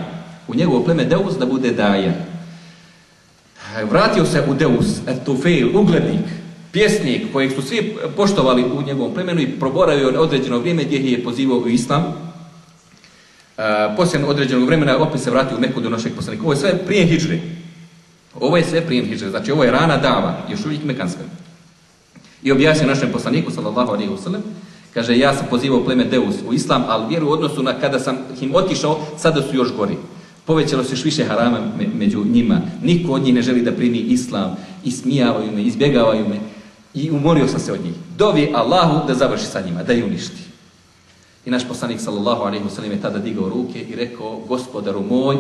U njegovo pleme Deus da bude daja. Vratio se u Deus, Tufail, uglednik, pjesnik kojeg su svi poštovali u njegovom plemenu i proboravio određeno vrijeme gdje je pozivao u islam. E, poslije određenog vremena opet se vratio u Meku do našeg poslanika. Ovo je sve prije hijđre. Ovo je sve prije hijđre. Znači ovo je rana dava, još uvijek mekanska. I objasnio našem poslaniku, sallallahu alaihi wasallam, kaže ja sam pozivao pleme Deus u islam, ali vjeru u odnosu na kada sam im otišao, sada su još gori. Povećalo se još više harama među njima. Niko od njih ne želi da primi islam. Ismijavaju me, izbjegavaju me. I umorio sam se od njih. Dovi Allahu da završi sa njima, da ih uništi. I naš poslanik sallallahu alejhi ve sellem je tada digao ruke i rekao: "Gospodaru moj,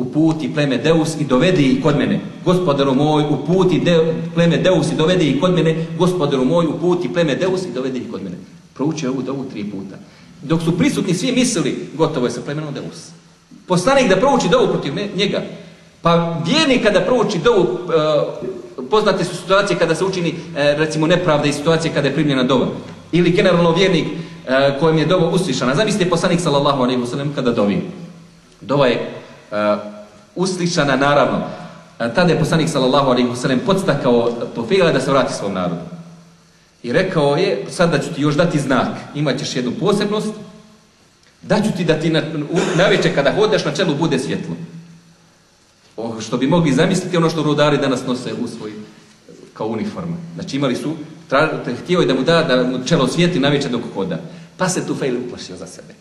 uputi pleme Deus i dovedi ih kod mene. Gospodaru moj, uputi de, pleme Deus i dovedi ih kod mene. Gospodaru moj, uputi pleme Deus i dovedi ih kod mene." Proučio ovu dovu tri puta. Dok su prisutni svi mislili, gotovo je sa plemenom Deus. Poslanik da prouči dovu protiv njega. Pa vjernik kada prouči dovu, uh, poznate su situacije kada se učini, uh, recimo, nepravda i situacije kada je primljena dova. Ili generalno vjernik uh, kojem je dovo uslišana. Zamislite poslanik sallallahu alaihi wasallam kada dovi. Dova je uslišana naravno. Uh, tada je poslanik sallallahu alaihi wasallam podstakao Tufila da se vrati svom narodu. I rekao je, sada ću ti još dati znak, imat ćeš jednu posebnost, Daću ti da ti na, večer kada hodaš na čelu bude svjetlo. O, što bi mogli zamisliti ono što rudari danas nose u svoj kao uniforma. Znači imali su, tra, htio je da mu da, da mu čelo svijeti na večer dok hoda. Pa se tu fejl uplašio za sebe.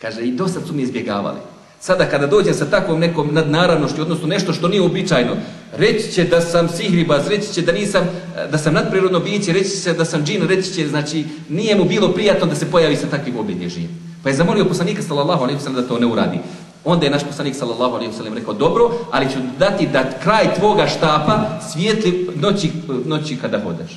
Kaže, i do sad su mi izbjegavali. Sada kada dođem sa takvom nekom nadnaravnošću, odnosno nešto što nije običajno, reći će da sam sihribaz, reći će da nisam, da sam nadprirodno biće, reći će da sam džin, reći će, znači, nije mu bilo prijatno da se pojavi sa takvim obilježjem. Pa je zamolio poslanika sallallahu alejhi da to ne uradi. Onda je naš poslanik sallallahu alejhi ve rekao: "Dobro, ali ću dati da kraj tvoga štapa svijetli noći noći kada hodeš."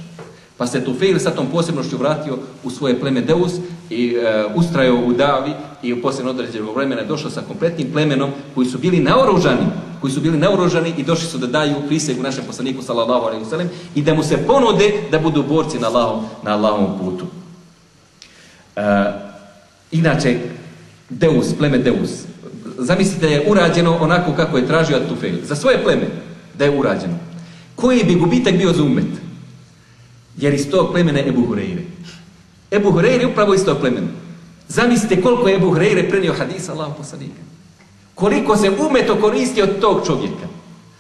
Pa se Tufail sa tom posebnošću vratio u svoje pleme Deus i e, ustrajao u davi i u posljedno određenog vremena je došao sa kompletnim plemenom koji su bili naoružani, koji su bili naoružani i došli su da daju prisegu našem poslaniku sallallahu alejhi ve i da mu se ponude da budu borci na Allahom na Allahovom putu. E, Inače, Deus, pleme Deus, zamislite da je urađeno onako kako je tražio Atufel. Za svoje pleme da je urađeno. Koji bi gubitak bio za umet? Jer iz tog plemena je Ebu Hureyre. Ebu Hureyre je upravo iz tog plemena. Zamislite koliko je Ebu Hureyre prenio hadisa Allah poslanika. Koliko se umeto koristi od tog čovjeka.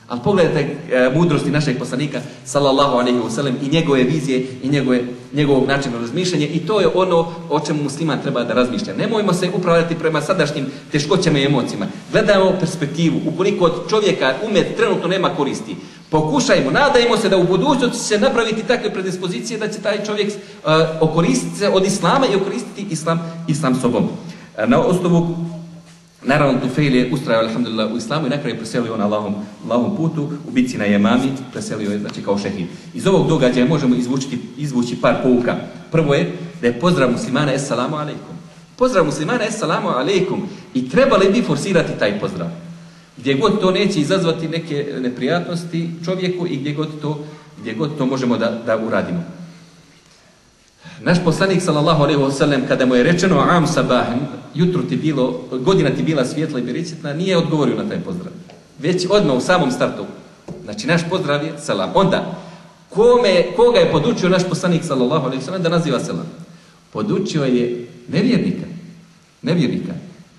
Ali pogledajte e, mudrosti našeg poslanika, sallallahu alaihi wa sallam, i njegove vizije, i njegove, njegovog načina razmišljanja, i to je ono o čemu musliman treba da razmišlja. Nemojmo se upravljati prema sadašnjim teškoćama i emocijama. Gledajmo perspektivu. Ukoliko od čovjeka umet trenutno nema koristi, pokušajmo, nadajmo se da u budućnosti će se napraviti takve predispozicije da će taj čovjek uh, okoristiti se od islama i okoristiti islam, islam sobom. Uh, na osnovu Naravno, Tufail je ustrajao, alhamdulillah, u islamu i na kraju preselio na Allahom putu, u bici na Jemami, preselio je, znači, kao šehid. Iz ovog događaja možemo izvući, par pouka. Prvo je da je pozdrav muslimana, assalamu alaikum. Pozdrav muslimana, assalamu alaikum. I trebali bi forsirati taj pozdrav. Gdje god to neće izazvati neke neprijatnosti čovjeku i gdje god to, gdje god to možemo da, da uradimo. Naš poslanik sallallahu alejhi ve sellem kada mu je rečeno am sabah jutro ti bilo godina ti bila svjetla i bericitna nije odgovorio na taj pozdrav. Već odmah u samom startu. Znači naš pozdrav je selam. Onda kome koga je podučio naš poslanik sallallahu alejhi ve sellem da naziva selam? Podučio je nevjernika. Nevjernika.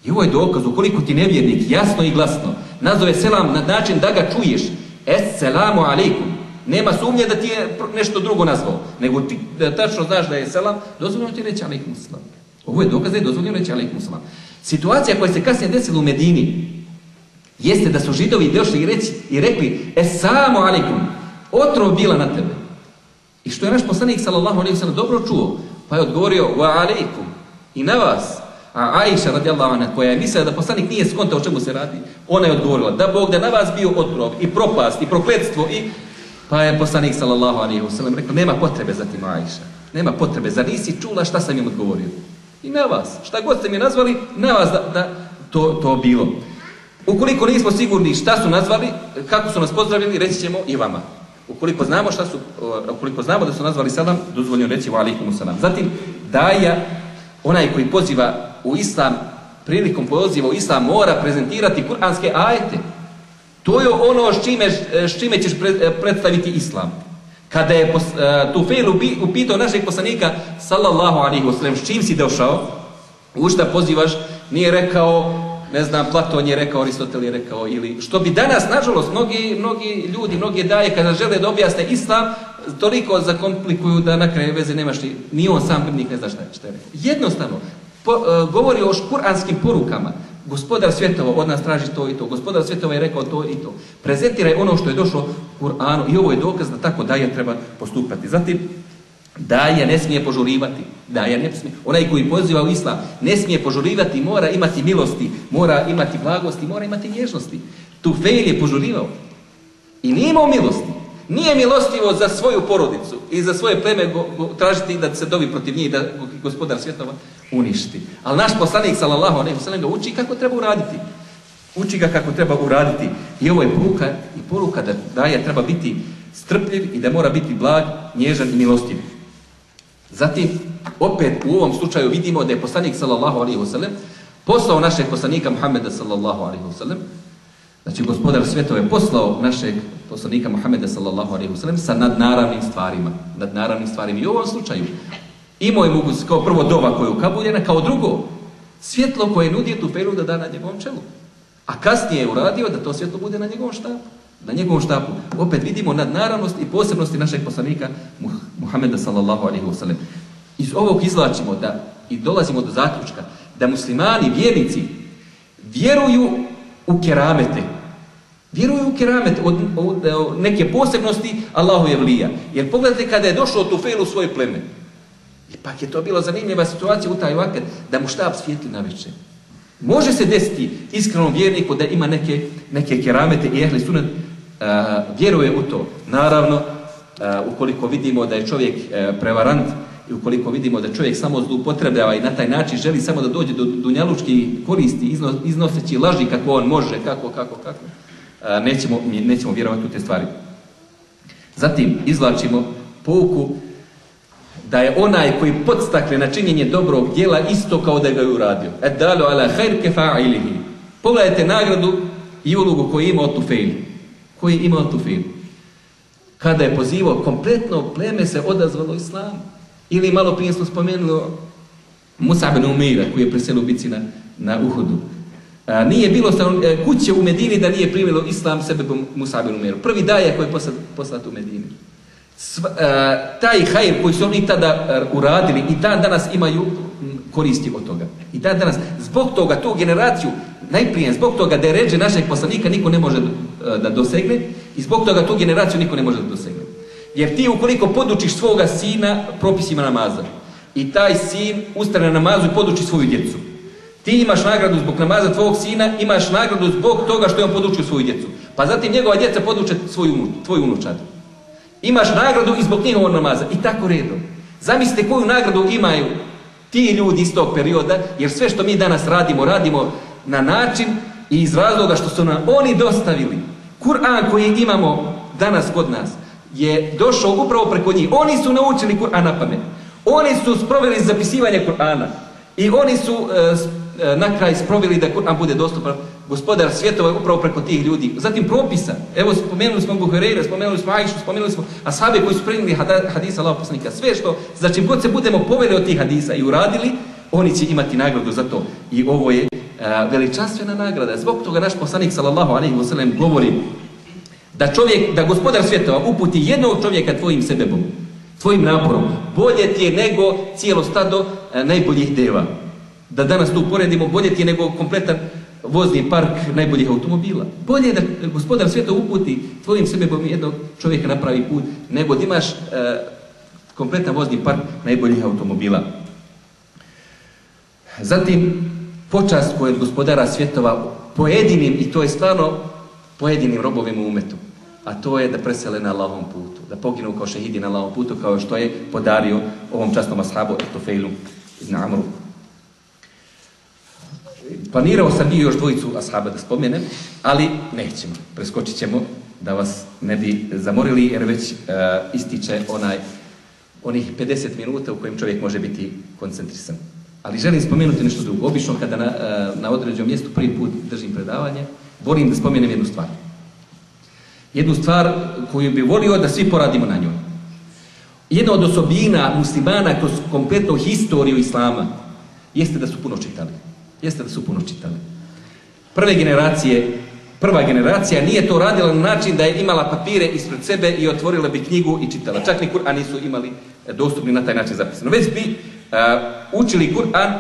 I ovo je dokaz ukoliko ti nevjernik jasno i glasno nazove selam na način da ga čuješ. Esselamu alejkum Nema sumnje da ti je nešto drugo nazvao, nego ti tačno znaš da je selam, dozvoljeno ti reći alaikum salam. Ovo je dokaz da je dozvoljeno reći alaikum salam. Situacija koja se kasnije desila u Medini, jeste da su židovi došli i, reći, i rekli, e samo alaikum, otrov bila na tebe. I što je naš poslanik, sallallahu alaihi sallam, dobro čuo, pa je odgovorio, wa alaikum, i na vas, a Aisha radijallahu anha koja je mislila da poslanik nije skontao o čemu se radi, ona je odgovorila da Bog da na vas bio otrov i propast i prokletstvo i Pa je poslanik sallallahu alejhi ve sellem rekao nema potrebe za tim Ajša. Nema potrebe, za nisi čula šta sam im odgovorio? I na vas, šta god ste mi nazvali, na vas da, da to, to bilo. Ukoliko nismo sigurni šta su nazvali, kako su nas pozdravili, reći ćemo i vama. Ukoliko znamo šta su, ukoliko znamo da su nazvali salam, dozvoljeno reći wa alaikum salam. Zatim, daja, onaj koji poziva u islam, prilikom poziva u islam, mora prezentirati kuranske ajete. To je ono s čime, s čime ćeš predstaviti islam. Kada je uh, Tufel upi- upitao našeg poslanika, sallallahu alaihi wasallam, s čim si došao, u šta pozivaš, nije rekao, ne znam, Platon je rekao, Aristotel je rekao, ili što bi danas, nažalost, mnogi, mnogi ljudi, mnogi daje, kada žele da objasne islam, toliko zakomplikuju da na kraju veze nemaš ni, ni on sam prnik ne zna šta je, šta je. Jednostavno, po, uh, govori o kuranskim porukama, Gospodar svjetova od nas traži to i to. Gospodar svjetova je rekao to i to. Prezentiraj ono što je došlo u Kur'anu i ovo je dokaz da tako daje treba postupati. Zatim, daje ne smije požurivati. Daje ne smije. Onaj koji poziva u islam ne smije požurivati, mora imati milosti, mora imati blagosti, mora imati nježnosti. Tufejl je požurivao. I nije imao milosti. Nije milostivo za svoju porodicu i za svoje pleme tražiti da se dovi protiv njih, da gospodar svjetova uništi. Ali naš poslanik, sallallahu alejhi ve sellem ga uči kako treba uraditi. Uči ga kako treba uraditi. I ovo je poruka i poruka da daje treba biti strpljiv i da mora biti blag, nježan i milostiv. Zatim, opet u ovom slučaju vidimo da je poslanik, sallallahu alejhi ve sellem poslao našeg poslanika Muhammeda, sallallahu alejhi ve sellem Znači, gospodar svjetova je poslao našeg poslanika Muhammeda sallallahu alaihi wa sallam sa nadnaravnim stvarima. Nadnaravnim stvarima. I u ovom slučaju imao je mogućnost kao prvo dova koja je ukabuljena, kao drugo svjetlo koje nudi tu peru da da na njegovom čelu. A kasnije je uradio da to svjetlo bude na njegovom štapu. Na njegovom štapu. Opet vidimo nadnaravnost i posebnosti našeg poslanika Muhammeda sallallahu alaihi wa sallam. Iz ovog izlačimo da i dolazimo do zaključka da muslimani, vjernici, vjeruju u keramete. Vjeruju u keramete, od, od, od neke posebnosti Allahu je vlija. Jer pogledajte kada je došao Tufel u svoje pleme. Ipak je to bila zanimljiva situacija u taj vakat da mu štab svijetli na večer. Može se desiti iskrenom vjerniku da ima neke, neke keramete i ehli sunet uh, vjeruje u to. Naravno, uh, ukoliko vidimo da je čovjek uh, prevarant i ukoliko vidimo da čovjek samo zloupotrebljava i na taj način želi samo da dođe do dunjalučki koristi iznos, iznoseći laži kako on može, kako, kako, kako, a, nećemo, nećemo vjerovati u te stvari. Zatim izvlačimo pouku da je onaj koji podstakle na činjenje dobrog djela isto kao da ga je uradio. Et dalu ala khair kefa'ilihi. Pogledajte nagradu i ulogu koju ima Tufejl. Koji ima Tufejl. Kada je pozivao, kompletno pleme se odazvalo islamu. Ili malo prije smo spomenuli Musa bin Umeira koji je preselio bici na, na Uhudu. A, nije bilo e, kuće u Medini da nije primilo islam sebe Musa bin Umeiru. Prvi daje koji je poslat, poslat u Medini. A, taj hajr koji su oni tada a, uradili i dan danas imaju koristi od toga. I dan danas, zbog toga, tu generaciju, najprije zbog toga da je ređe našeg poslanika niko ne može da, da dosegne i zbog toga tu generaciju niko ne može da dosegne. Jer ti ukoliko podučiš svoga sina propisima namaza i taj sin ustane na namazu i poduči svoju djecu, ti imaš nagradu zbog namaza tvojeg sina, imaš nagradu zbog toga što je on podučio svoju djecu. Pa zatim njegova djeca poduče svoju, unučadu. Imaš nagradu i zbog njihovog namaza. I tako redom. Zamislite koju nagradu imaju ti ljudi iz tog perioda, jer sve što mi danas radimo, radimo na način i iz razloga što su nam oni dostavili. Kur'an koji imamo danas kod nas, je došao upravo preko njih. Oni su naučili Kur'an na pamet. Oni su sproveli zapisivanje Kur'ana. I oni su e, na kraj sproveli da Kur'an bude dostupan gospodar svjetova upravo preko tih ljudi. Zatim propisa. Evo spomenuli smo Buhareira, spomenuli smo Ajšu, spomenuli smo Ashabe koji su prenijeli hadisa Allaho poslanika. Sve što, za čim god se budemo poveli od tih hadisa i uradili, oni će imati nagradu za to. I ovo je a, veličanstvena nagrada. Zbog toga naš poslanik sallallahu alejhi ve sellem govori da čovjek, da gospodar svjetova uputi jednog čovjeka tvojim sebebom, tvojim naporom, bolje ti je nego cijelo stado a, najboljih deva. Da danas tu poredimo, bolje ti nego kompletan vozni park najboljih automobila. Bolje je da gospodar svjetova uputi tvojim sebebom jednog čovjeka napravi put, nego da imaš a, kompletan vozni park najboljih automobila. Zatim, počast koja je gospodara svjetova pojedinim, i to je stvarno pojedinim robovima umetu, a to je da presele na Allahom putu, da poginu kao šehidi na Allahom putu, kao što je podario ovom častnom ashabu Etofeilu ibn Amru. Planirao sam bio još dvojicu ashaba da spomenem, ali nećemo, preskočit ćemo da vas ne bi zamorili, jer već uh, ističe onaj, onih 50 minuta u kojim čovjek može biti koncentrisan. Ali želim spomenuti nešto drugo. Obično kada na, na određenom mjestu prvi put držim predavanje, volim da spomenem jednu stvar. Jednu stvar koju bi volio da svi poradimo na njoj. Jedna od osobina muslimana kroz kompletnu historiju islama jeste da su puno čitali. Jeste da su puno čitali. Prve generacije, prva generacija nije to radila na način da je imala papire ispred sebe i otvorila bi knjigu i čitala. Čak ni Kur'an nisu imali dostupni na taj način zapisano. Već bi uh, učili Kur'an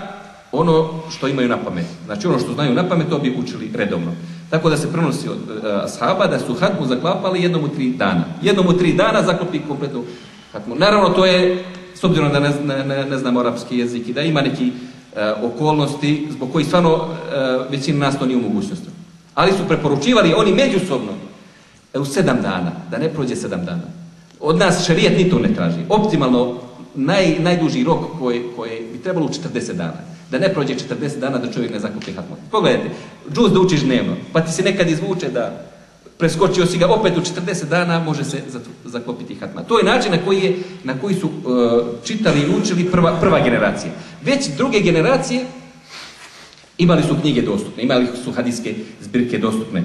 ono što imaju na pamet. Znači ono što znaju na pamet, to bi učili redovno. Tako da se prenosi od uh, ashaba da su hatmu zaklapali jednom u tri dana. Jednom u tri dana zaklopi kompletnu hatmu. Naravno, to je, s obzirom da ne, ne, ne znamo arapski jezik i da ima neki okolnosti zbog koji stvarno uh, većina nas to nije u mogućnosti. Ali su preporučivali oni međusobno u sedam dana, da ne prođe sedam dana. Od nas šerijet ni to ne traži. Optimalno, naj, najduži rok koji, koji bi trebalo u 40 dana. Da ne prođe 40 dana da čovjek ne zakupi hatmu. Pogledajte, džuz da učiš dnevno, pa ti se nekad izvuče da preskočio si ga opet u 40 dana, može se zaklopiti hatma. To je način na koji, je, na koji su uh, čitali i učili prva, prva generacija. Već druge generacije imali su knjige dostupne, imali su hadijske zbirke dostupne.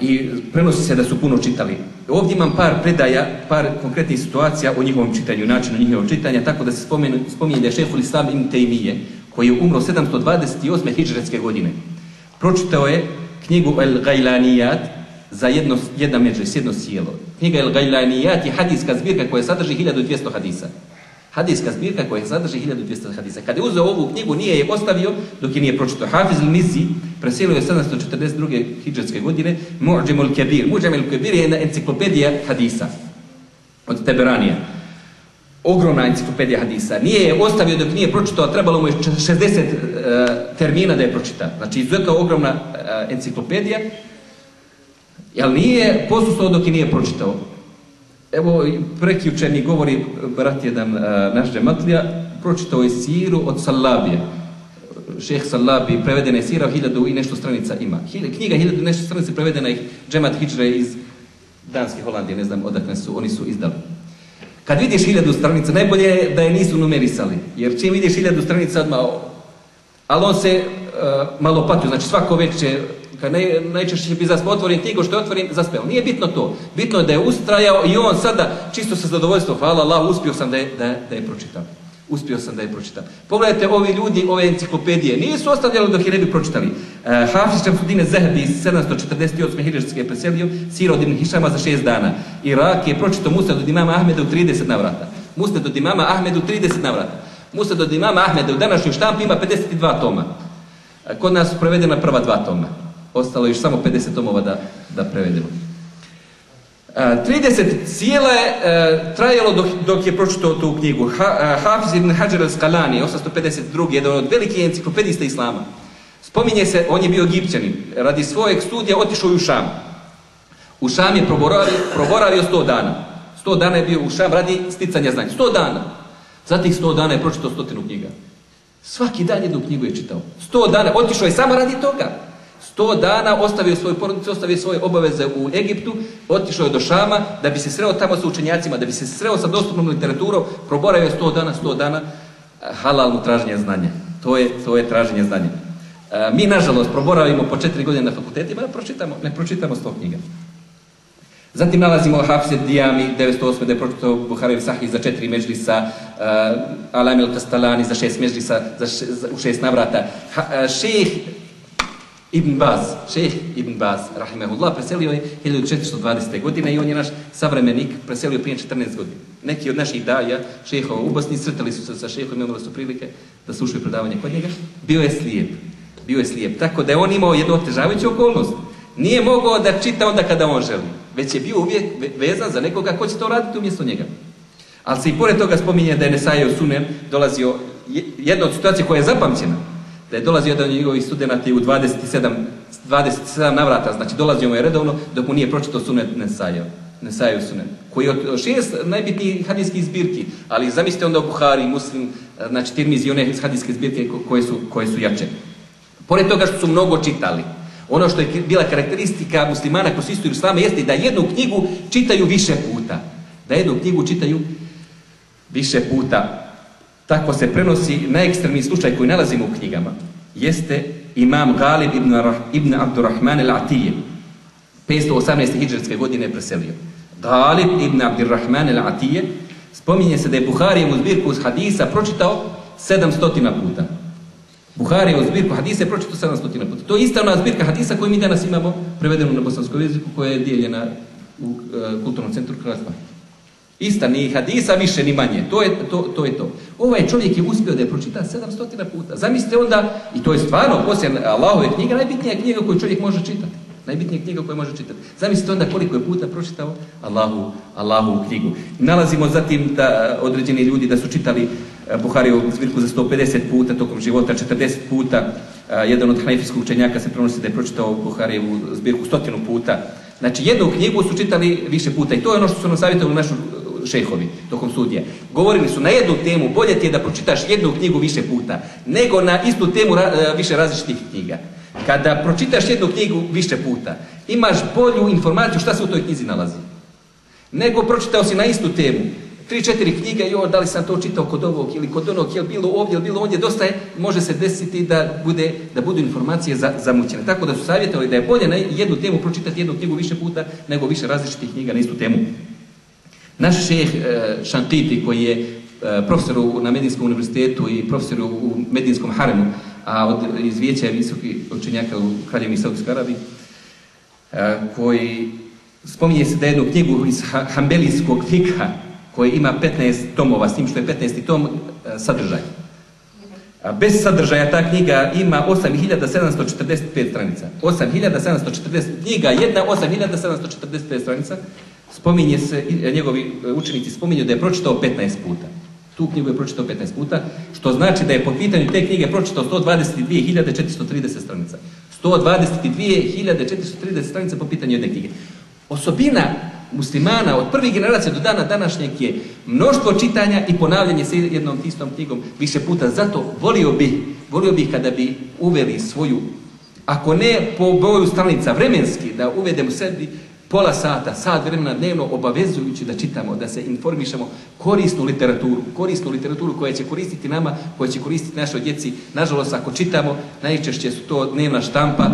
I prenosi se da su puno čitali. Ovdje imam par predaja, par konkretnih situacija o njihovom čitanju, načinu njihovog čitanja, tako da se spominje, da je šehol Islam ibn Tejmije, koji je umro 728. hijđarske godine. Pročitao je knjigu El Gajlanijat za jedno, jedan međlis, jedno sjelo. Knjiga El Gajlanijat je hadijska zbirka koja sadrži 1200 hadisa. Hadijska zbirka koja sadrži 1200 hadisa. Kada je uzeo ovu knjigu, nije je ostavio dok je nije pročitao. Hafiz al-Mizi preselio je 742. hijđarske godine Mu'đem al-Kabir. Mu'đem al-Kabir je jedna enciklopedija hadisa od Teberanija. Ogromna enciklopedija hadisa. Nije je ostavio dok nije pročitao, trebalo mu je 60 uh, termina da je pročita. Znači, izuzetno ogromna uh, enciklopedija, ali nije posustao dok je nije pročitao. Evo, prekjuče mi govori brat jedan uh, naš džematlija, pročitao je siru od Salabije. Šeh Salabi, prevedena je sira, hiljadu i nešto stranica ima. Knjiga hiljadu i nešto stranica prevedena je džemat Hidžre iz Danske Holandije, ne znam odakle su, oni su izdali. Kad vidiš hiljadu stranica, najbolje je da je nisu numerisali, jer čim vidiš hiljadu stranica odmah, ali on se uh, malo patio, znači svako večer kad ne, najčešće bi zaspo otvorim knjigu, što je otvorim, zaspeo. Nije bitno to. Bitno je da je ustrajao i on sada, čisto sa zadovoljstvom, hvala Allah, uspio sam da je, da, da je pročitam. Uspio sam da je pročitam. Pogledajte, ovi ljudi, ove enciklopedije, nisu ostavljali dok je ne bi pročitali. Uh, Hafiz Šamsudine Zehebi iz 748. hiđarske je preselio, Siro Ibn Hišama za šest dana. Irak je pročitao Musa od imama Ahmeda u 30 navrata. Musa od imama Ahmeda u 30 navrata. Musa od imama Ahmeda u današnjoj štampi ima 52 toma. Kod nas su prevedena prva dva toma ostalo još samo 50 tomova da, da prevedemo. Uh, 30 cijela je uh, trajalo dok, dok je pročitao tu knjigu. Uh, Hafiz ibn Hajar al-Skalani, 852. jedan od velikih enciklopedista Islama. Spominje se, on je bio egipćanin, radi svojeg studija otišao u Šam. U Šam je proboravio, proboravio 100 dana. 100 dana je bio u Šam radi sticanja znanja. 100 dana. Za tih 100 dana je pročitao stotinu knjiga. Svaki dan jednu knjigu je čitao. 100 dana, otišao je samo radi toga. 100 dana ostavio svoju porodicu, ostavio svoje obaveze u Egiptu, otišao je do Šama da bi se sreo tamo sa učenjacima, da bi se sreo sa dostupnom literaturom, proboravio 100 dana, 100 dana halalno traženje znanja. To je, to je traženje znanja. Mi, nažalost, proboravimo po četiri godine na fakultetima, ne pročitamo, ne pročitamo 100 knjiga. Zatim nalazimo Hafsed Dijami, 908. da je pročitao Buharev Sahih za četiri međlisa, uh, Alamil Kastalani za šest međlisa, za še, za, u šest navrata. Ha, šejh Ibn Baz, šejh Ibn Baz, rahimehullah, preselio je 1420. godine i on je naš savremenik, preselio prije 14 godina. Neki od naših daja, šehova u Bosni, sretali su se sa šehom, imali su prilike da slušaju predavanje kod njega. Bio je slijep, bio je slijep. Tako da je on imao jednu otežavajuću okolnost. Nije mogao da čita onda kada on želi, već je bio uvijek vezan za nekoga ko će to raditi umjesto njega. Ali se i pored toga spominje da je Nesajeo Sunen dolazio, jedna od situacija koja je zapamćena, da je dolazio jedan njegovih studenta u 27, 27 navrata, znači dolazio mu je redovno dok mu nije pročitao sunet Nesajeo. Nesajeo sunet, koji je od šest najbitnijih hadijskih zbirki, ali zamislite onda Buhari, Muslim, znači Tirmizi, one hadijske zbirke koje su, koje su jače. Pored toga što su mnogo čitali, ono što je bila karakteristika muslimana kroz istoriju islama jeste da jednu knjigu čitaju više puta. Da jednu knjigu čitaju više puta. Tako se prenosi najekstremniji slučaj koji nalazimo u knjigama. Jeste imam Galib ibn, ibn Abdurrahman al-Atije. 518. hijđarske godine preselio. Galib ibn Abdurrahman al-Atije Spominje se da je Buharijevu zbirku hadisa pročitao 700 puta. Buharijevu zbirku hadisa je pročitao 700 puta. To je ista zbirka hadisa koju mi danas imamo prevedenu na bosanskom jeziku koja je dijeljena u e, kulturnom centru Hrvatska. Ista, ni hadisa više ni manje. To je to. to, je to. Ovaj čovjek je uspio da je pročita 700 puta. Zamislite onda, i to je stvarno poslije Allahove knjiga, najbitnija knjiga koju čovjek može čitati. Najbitnija knjiga koju može čitati. Zamislite onda koliko je puta pročitao Allahu, Allahu knjigu. Nalazimo zatim da određeni ljudi da su čitali e, Buhariju zbirku za 150 puta tokom života, 40 puta. E, jedan od hanefijskog učenjaka se prenosi da je pročitao Buharijevu zbirku stotinu puta. Znači jednu knjigu su čitali više puta i to je ono što su nam savjetovali našu šehovi tokom studija. Govorili su na jednu temu, bolje ti je da pročitaš jednu knjigu više puta, nego na istu temu e, više različitih knjiga. Kada pročitaš jednu knjigu više puta, imaš bolju informaciju šta se u toj knjizi nalazi. Nego pročitao si na istu temu, tri, četiri knjige, jo, da li sam to čitao kod ovog ili kod onog, jel bilo ovdje, jel bilo ovdje, dosta je, može se desiti da, bude, da budu informacije za, zamućene. Tako da su savjetovali da je bolje na jednu temu pročitati jednu knjigu više puta, nego više različitih knjiga na istu temu. Naš šeh e, Šantiti, koji je e, profesor na Medinskom univerzitetu i profesor u Medinskom haremu, a od iz vijeća je visoki učenjaka u Kraljevini Saudijskoj Arabiji, e, koji spominje se da jednu knjigu iz Hambelijskog fikha, koji ima 15 tomova, s tim što je 15. tom sadržaj. A bez sadržaja ta knjiga ima 8745 stranica. 8740 knjiga, jedna 8745 stranica spominje se, njegovi učenici spominju da je pročitao 15 puta. Tu knjigu je pročitao 15 puta, što znači da je po pitanju te knjige pročitao 122.430 stranica. 122.430 stranica po pitanju jedne knjige. Osobina muslimana od prvih generacija do dana današnjeg je mnoštvo čitanja i ponavljanje se jednom istom knjigom više puta. Zato volio bih, volio bih kada bi uveli svoju, ako ne po broju stranica vremenski, da uvedemo sebi pola sata, sat vremena dnevno obavezujući da čitamo, da se informišemo korisnu literaturu, korisnu literaturu koja će koristiti nama, koja će koristiti našoj djeci. Nažalost, ako čitamo, najčešće su to dnevna štampa,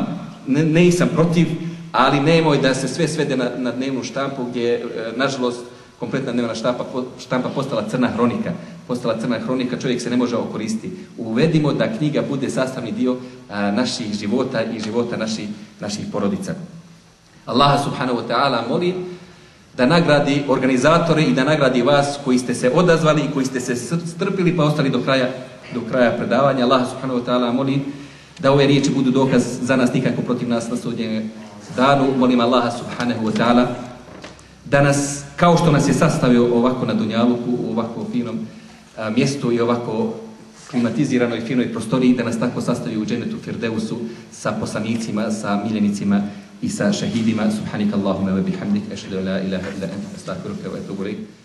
ne, protiv, ali nemoj da se sve svede na, dnevnu štampu gdje je, nažalost, kompletna dnevna štampa, štampa postala crna hronika. Postala crna hronika, čovjek se ne može okoristiti. Uvedimo da knjiga bude sastavni dio naših života i života naših, naših porodica. Allah subhanahu wa ta'ala moli da nagradi organizatore i da nagradi vas koji ste se odazvali i koji ste se strpili pa ostali do kraja, do kraja predavanja. Allah subhanahu wa ta'ala moli da ove riječi budu dokaz za nas nikako protiv nas na sudnjem danu. Molim Allaha subhanahu wa ta'ala da nas, kao što nas je sastavio ovako na Dunjaluku, u ovako finom mjestu i ovako klimatiziranoj finoj prostoriji, da nas tako sastavi u dženetu Firdeusu sa poslanicima, sa miljenicima إيسا شهيدي ما سبحانك اللهم وبحمدك أشهد أن لا إله إلا أنت أستغفرك وأتوب إليك.